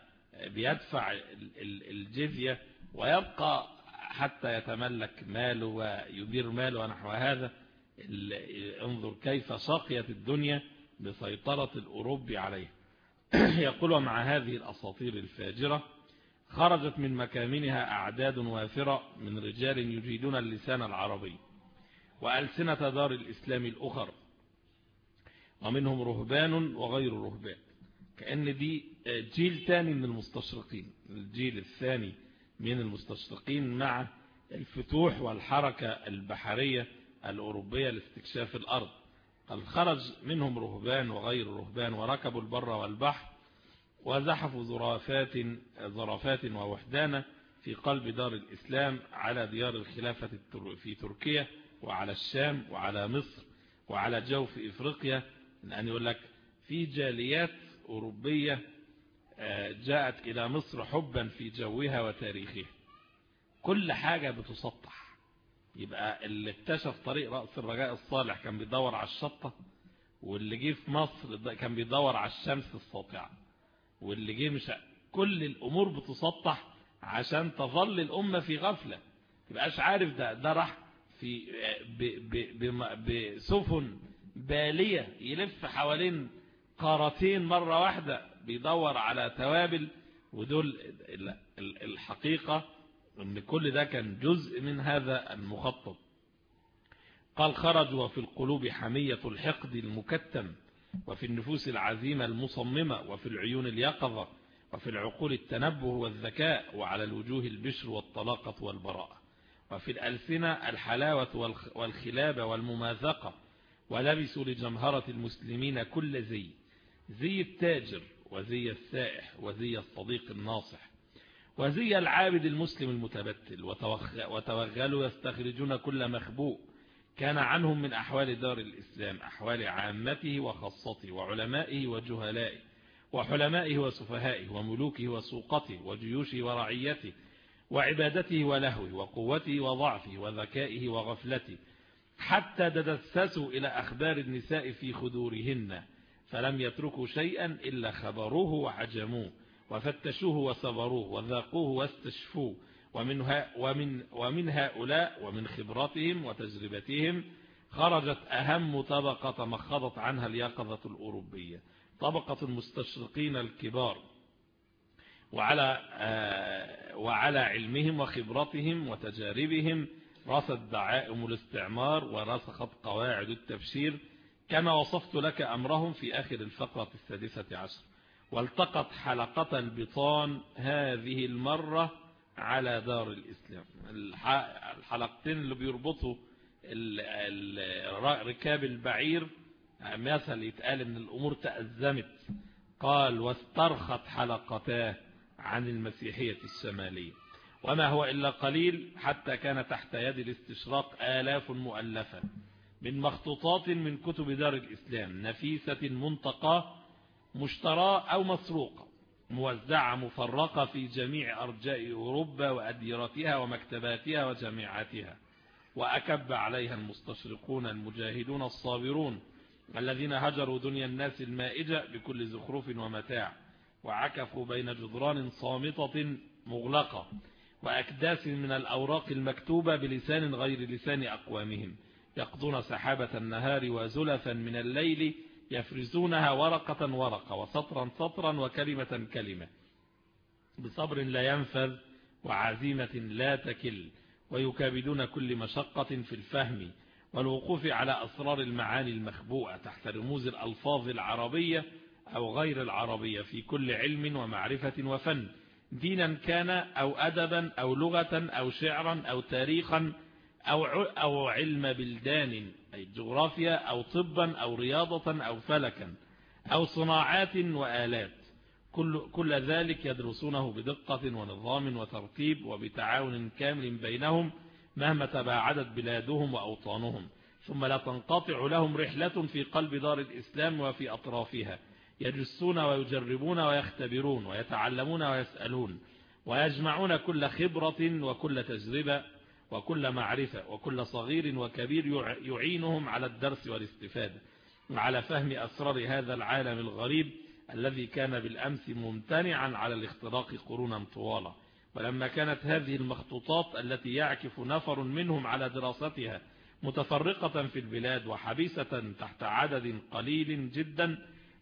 بيدفع الجزية ويبقى حتى يتملك ماله ويدير ماله ونحو هذا. انظر كيف سقيت الدنيا بسيطرة الأوروبي عليه. (clears throat) يقول ومع هذه الأساطير الفاجرة خرجت من مكامنها أعداد وافرة من رجال يجيدون اللسان العربي وألسنة دار الإسلام الأخر ومنهم رهبان وغير رهبان. كأن دي جيل ثاني من المستشرقين الجيل الثاني من المستشرقين مع الفتوح والحركة البحرية الأوروبية لاستكشاف الأرض. قال خرج منهم رهبان وغير رهبان وركبوا البر والبحر وزحفوا زرافات زرافات ووحدانا في قلب دار الإسلام على ديار الخلافة في تركيا وعلى الشام وعلى مصر وعلى جوف إفريقيا. أن يقول لك في جاليات أوروبية جاءت إلى مصر حبا في جوها وتاريخها. كل حاجة بتسطح. يبقى اللي اكتشف طريق رأس الرجاء الصالح كان بيدور على الشطة واللي جه في مصر كان بيدور على الشمس الساطعة. واللي جه مش كل الأمور بتسطح عشان تظل الأمة في غفلة. تبقاش عارف ده ده راح في بسفن بالية يلف حوالين قارتين مرة واحدة بيدور على توابل ودول الحقيقة إن كل ده كان جزء من هذا المخطط. قال خرج وفي القلوب حمية الحقد المكتم وفي النفوس العزيمة المصممة وفي العيون اليقظة وفي العقول التنبه والذكاء وعلى الوجوه البشر والطلاقة والبراءة. وفي الألسنة الحلاوة والخلابة والمماذقة ولبسوا لجمهرة المسلمين كل زي زي التاجر وزي السائح وزي الصديق الناصح. وزي العابد المسلم المتبتل وتوغلوا يستخرجون كل مخبوء. كان عنهم من أحوال دار الإسلام أحوال عامته وخاصته وعلمائه وجهلائه وحلمائه وسفهائه وملوكه وسوقته وجيوشه ورعيته وعبادته ولهوه وقوته وضعفه وذكائه وغفلته. حتى تدسسوا إلى أخبار النساء في خدورهن فلم يتركوا شيئا إلا خبروه وحجموه وفتشوه وصبروه وذاقوه واستشفوه ومن, ومن, ومن هؤلاء ومن خبرتهم وتجربتهم خرجت أهم طبقة مخضت عنها اليقظة الأوروبية طبقة المستشرقين الكبار وعلى, وعلى علمهم وخبرتهم وتجاربهم رست دعائم الاستعمار ورسخت قواعد التبشير كما وصفت لك أمرهم في آخر الفقرة السادسة عشر. والتقت حلقة البطان هذه المرة على دار الإسلام. الحلقتين اللي بيربطوا ركاب البعير مثل يتقال إن الأمور تأزمت. قال واسترخت حلقتاه عن المسيحية الشمالية وما هو إلا قليل حتى كان تحت يد الاستشراق آلاف مؤلفة من مخطوطات من كتب دار الإسلام نفيسة منتقاه مشتراه أو مسروقة موزعة مفرقة في جميع أرجاء أوروبا وأديرتها ومكتباتها وجامعاتها. وأكب عليها المستشرقون المجاهدون الصابرون الذين هجروا دنيا الناس المائجة بكل زخرف ومتاع. وعكفوا بين جدران صامتة مغلقة وأكداس من الأوراق المكتوبة بلسان غير لسان أقوامهم يقضون سحابة النهار وزلفا من الليل يفرزونها ورقة ورقة وسطرا سطرا وكلمة كلمة. بصبر لا ينفذ وعزيمة لا تكل ويكابدون كل مشقة في الفهم والوقوف على أسرار المعاني المخبوءة تحت رموز الألفاظ العربية أو غير العربية في كل علم ومعرفة وفن. دينا كان أو أدبا أو لغة أو شعرا أو تاريخا أو أو علم بلدان أي جغرافيا أو طبا أو رياضة أو فلكا أو صناعات وآلات. كل, كل ذلك يدرسونه بدقة ونظام وترتيب وبتعاون كامل بينهم مهما تباعدت بلادهم وأوطانهم. ثم لا تنقطع لهم رحلة في قلب دار الإسلام وفي أطرافها. يجسون ويجربون ويختبرون ويتعلمون ويسألون ويجمعون كل خبرة وكل تجربة وكل معرفة وكل صغير وكبير يعينهم على الدرس والاستفادة وعلى فهم أسرار هذا العالم الغريب الذي كان بالأمس ممتنعا على الاختراق قرونا طوالا ولما كانت هذه المخطوطات التي يعكف نفر منهم على دراستها متفرقة في البلاد وحبيسة تحت عدد قليل جدا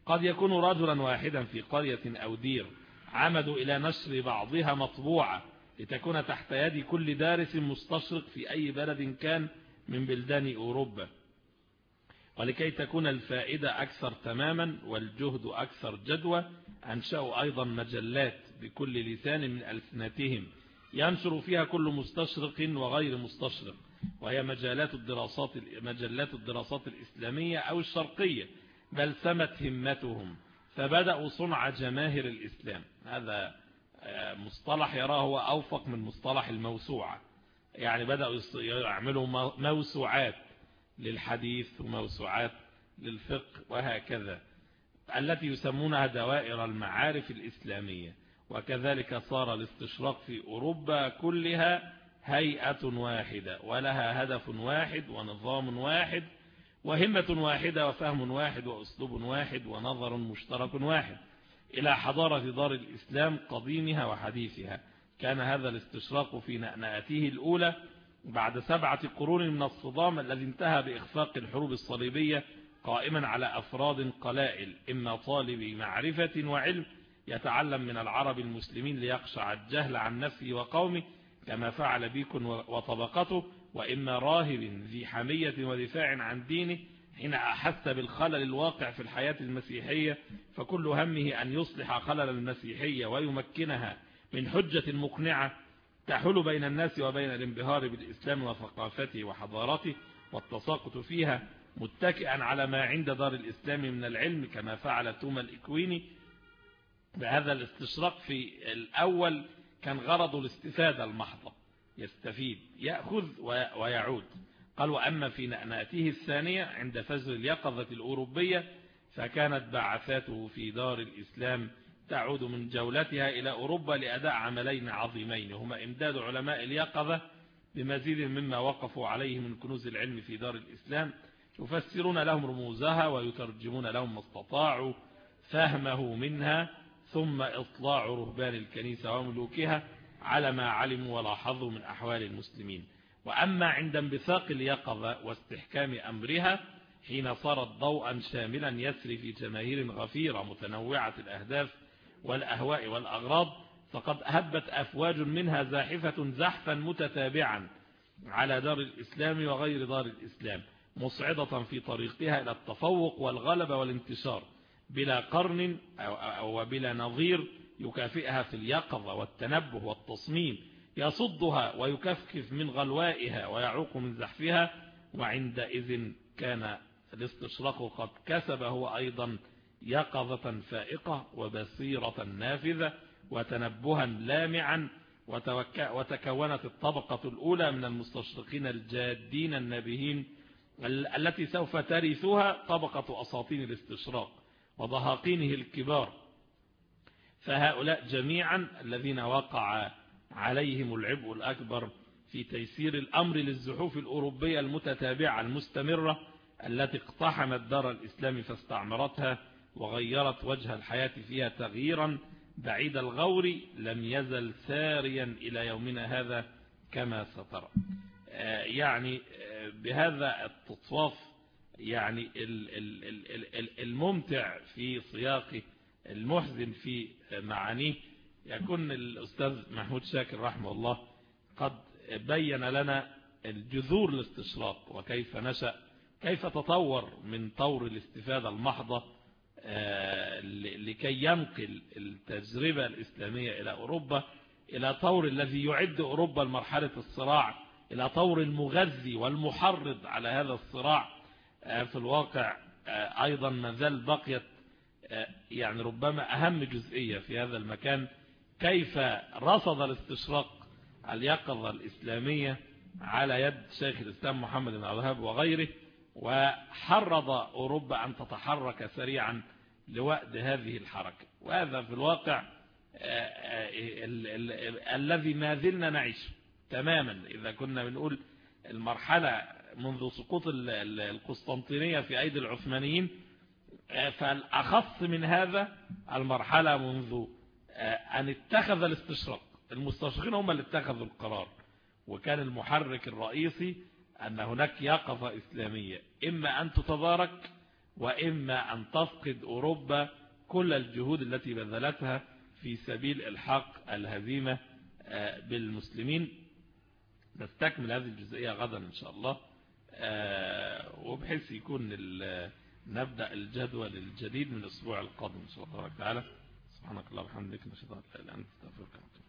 قد يكون رجلا واحدا في قرية أو دير عمدوا إلى نشر بعضها مطبوعة لتكون تحت يد كل دارس مستشرق في أي بلد كان من بلدان أوروبا. ولكي تكون الفائدة أكثر تماما والجهد أكثر جدوى أنشأوا أيضا مجلات بكل لسان من ألسنتهم ينشر فيها كل مستشرق وغير مستشرق وهي مجالات الدراسات مجلات الدراسات الإسلامية أو الشرقية بل سمت همتهم فبدأوا صنع جماهر الإسلام. هذا مصطلح يراه هو أوفق من مصطلح الموسوعة. يعني بدأوا يعملوا موسوعات للحديث وموسوعات للفقه وهكذا التي يسمونها دوائر المعارف الإسلامية. وكذلك صار الاستشراق في أوروبا كلها هيئة واحدة ولها هدف واحد ونظام واحد وهمة واحدة وفهم واحد وأسلوب واحد ونظر مشترك واحد. إلى حضارة دار الإسلام قديمها وحديثها. كان هذا الاستشراق في نأناته الأولى بعد سبعة قرون من الصدام الذي انتهى بإخفاق الحروب الصليبية قائما على أفراد قلائل. إما طالب معرفة وعلم يتعلم من العرب المسلمين ليقشع الجهل عن نفسه وقومه كما فعل بيكون وطبقته وإما راهب ذي حمية ودفاع عن دينه حين أحس بالخلل الواقع في الحياة المسيحية فكل همه أن يصلح خلل المسيحية ويمكنها من حجة مقنعة تحول بين الناس وبين الانبهار بالإسلام وثقافته وحضارته والتساقط فيها متكئا على ما عند دار الإسلام من العلم كما فعل توما الإكويني. بهذا الاستشراق في الأول كان غرض الاستفادة المحضة يستفيد يأخذ ويعود. قال وأما في نأنأته الثانية عند فجر اليقظة الأوروبية فكانت بعثاته في دار الإسلام تعود من جولتها إلى أوروبا لأداء عملين عظيمين هما إمداد علماء اليقظة بمزيد مما وقفوا عليه من كنوز العلم في دار الإسلام يفسرون لهم رموزها ويترجمون لهم ما استطاعوا فهمه منها ثم إطلاع رهبان الكنيسة وملوكها على ما علموا ولاحظوا من أحوال المسلمين. وأما عند انبثاق اليقظة واستحكام أمرها حين صارت ضوءا شاملا يسري في جماهير غفيرة متنوعة الأهداف والأهواء والأغراض فقد هبت أفواج منها زاحفة زحفا متتابعا على دار الإسلام وغير دار الإسلام مصعدة في طريقها إلى التفوق والغلبة والانتشار بلا قرن أو بلا نظير يكافئها في اليقظة والتنبه والتصميم يصدها ويكفكف من غلوائها ويعوق من زحفها وعندئذ كان الاستشراق قد كسب هو أيضا يقظة فائقة وبصيرة نافذة وتنبها لامعا وتكونت الطبقة الأولى من المستشرقين الجادين النبيين التي سوف ترثها طبقة أساطين الاستشراق وضهاقينه الكبار. فهؤلاء جميعا الذين وقع عليهم العبء الأكبر في تيسير الأمر للزحوف الأوروبية المتتابعة المستمرة التي اقتحمت دار الإسلام فاستعمرتها وغيرت وجه الحياة فيها تغييرا بعيد الغور لم يزل ساريا إلى يومنا هذا كما سترى يعني بهذا التطواف يعني الممتع في سياقه المحزن في معانيه يكون الأستاذ محمود شاكر رحمه الله قد بين لنا الجذور الاستشراق وكيف نشأ كيف تطور من طور الاستفادة المحضة لكي ينقل التجربة الإسلامية إلى أوروبا إلى طور الذي يعد أوروبا لمرحلة الصراع إلى طور المغذي والمحرض على هذا الصراع. في الواقع أيضا ما زال بقيت يعني ربما أهم جزئية في هذا المكان كيف رصد الاستشراق اليقظة الإسلامية على يد شيخ الإسلام محمد بن الوهاب وغيره وحرض أوروبا أن تتحرك سريعا لوأد هذه الحركة. وهذا في الواقع الذي ما زلنا نعيش تماما. إذا كنا بنقول المرحلة منذ سقوط القسطنطينية في أيدي العثمانيين فالأخص من هذا المرحلة منذ أن اتخذ الاستشراق. المستشرقين هم اللي اتخذوا القرار. وكان المحرك الرئيسي أن هناك يقظة إسلامية. إما أن تتبارك وإما أن تفقد أوروبا كل الجهود التي بذلتها في سبيل الحق الهزيمة بالمسلمين. نستكمل هذه الجزئية غدا إن شاء الله. وبحيث يكون نبدأ الجدول الجديد من الأسبوع القادم إن شاء الله تعالى سبحانك الله وبحمدك نشهد أن لا إله إلا أنت استغفرك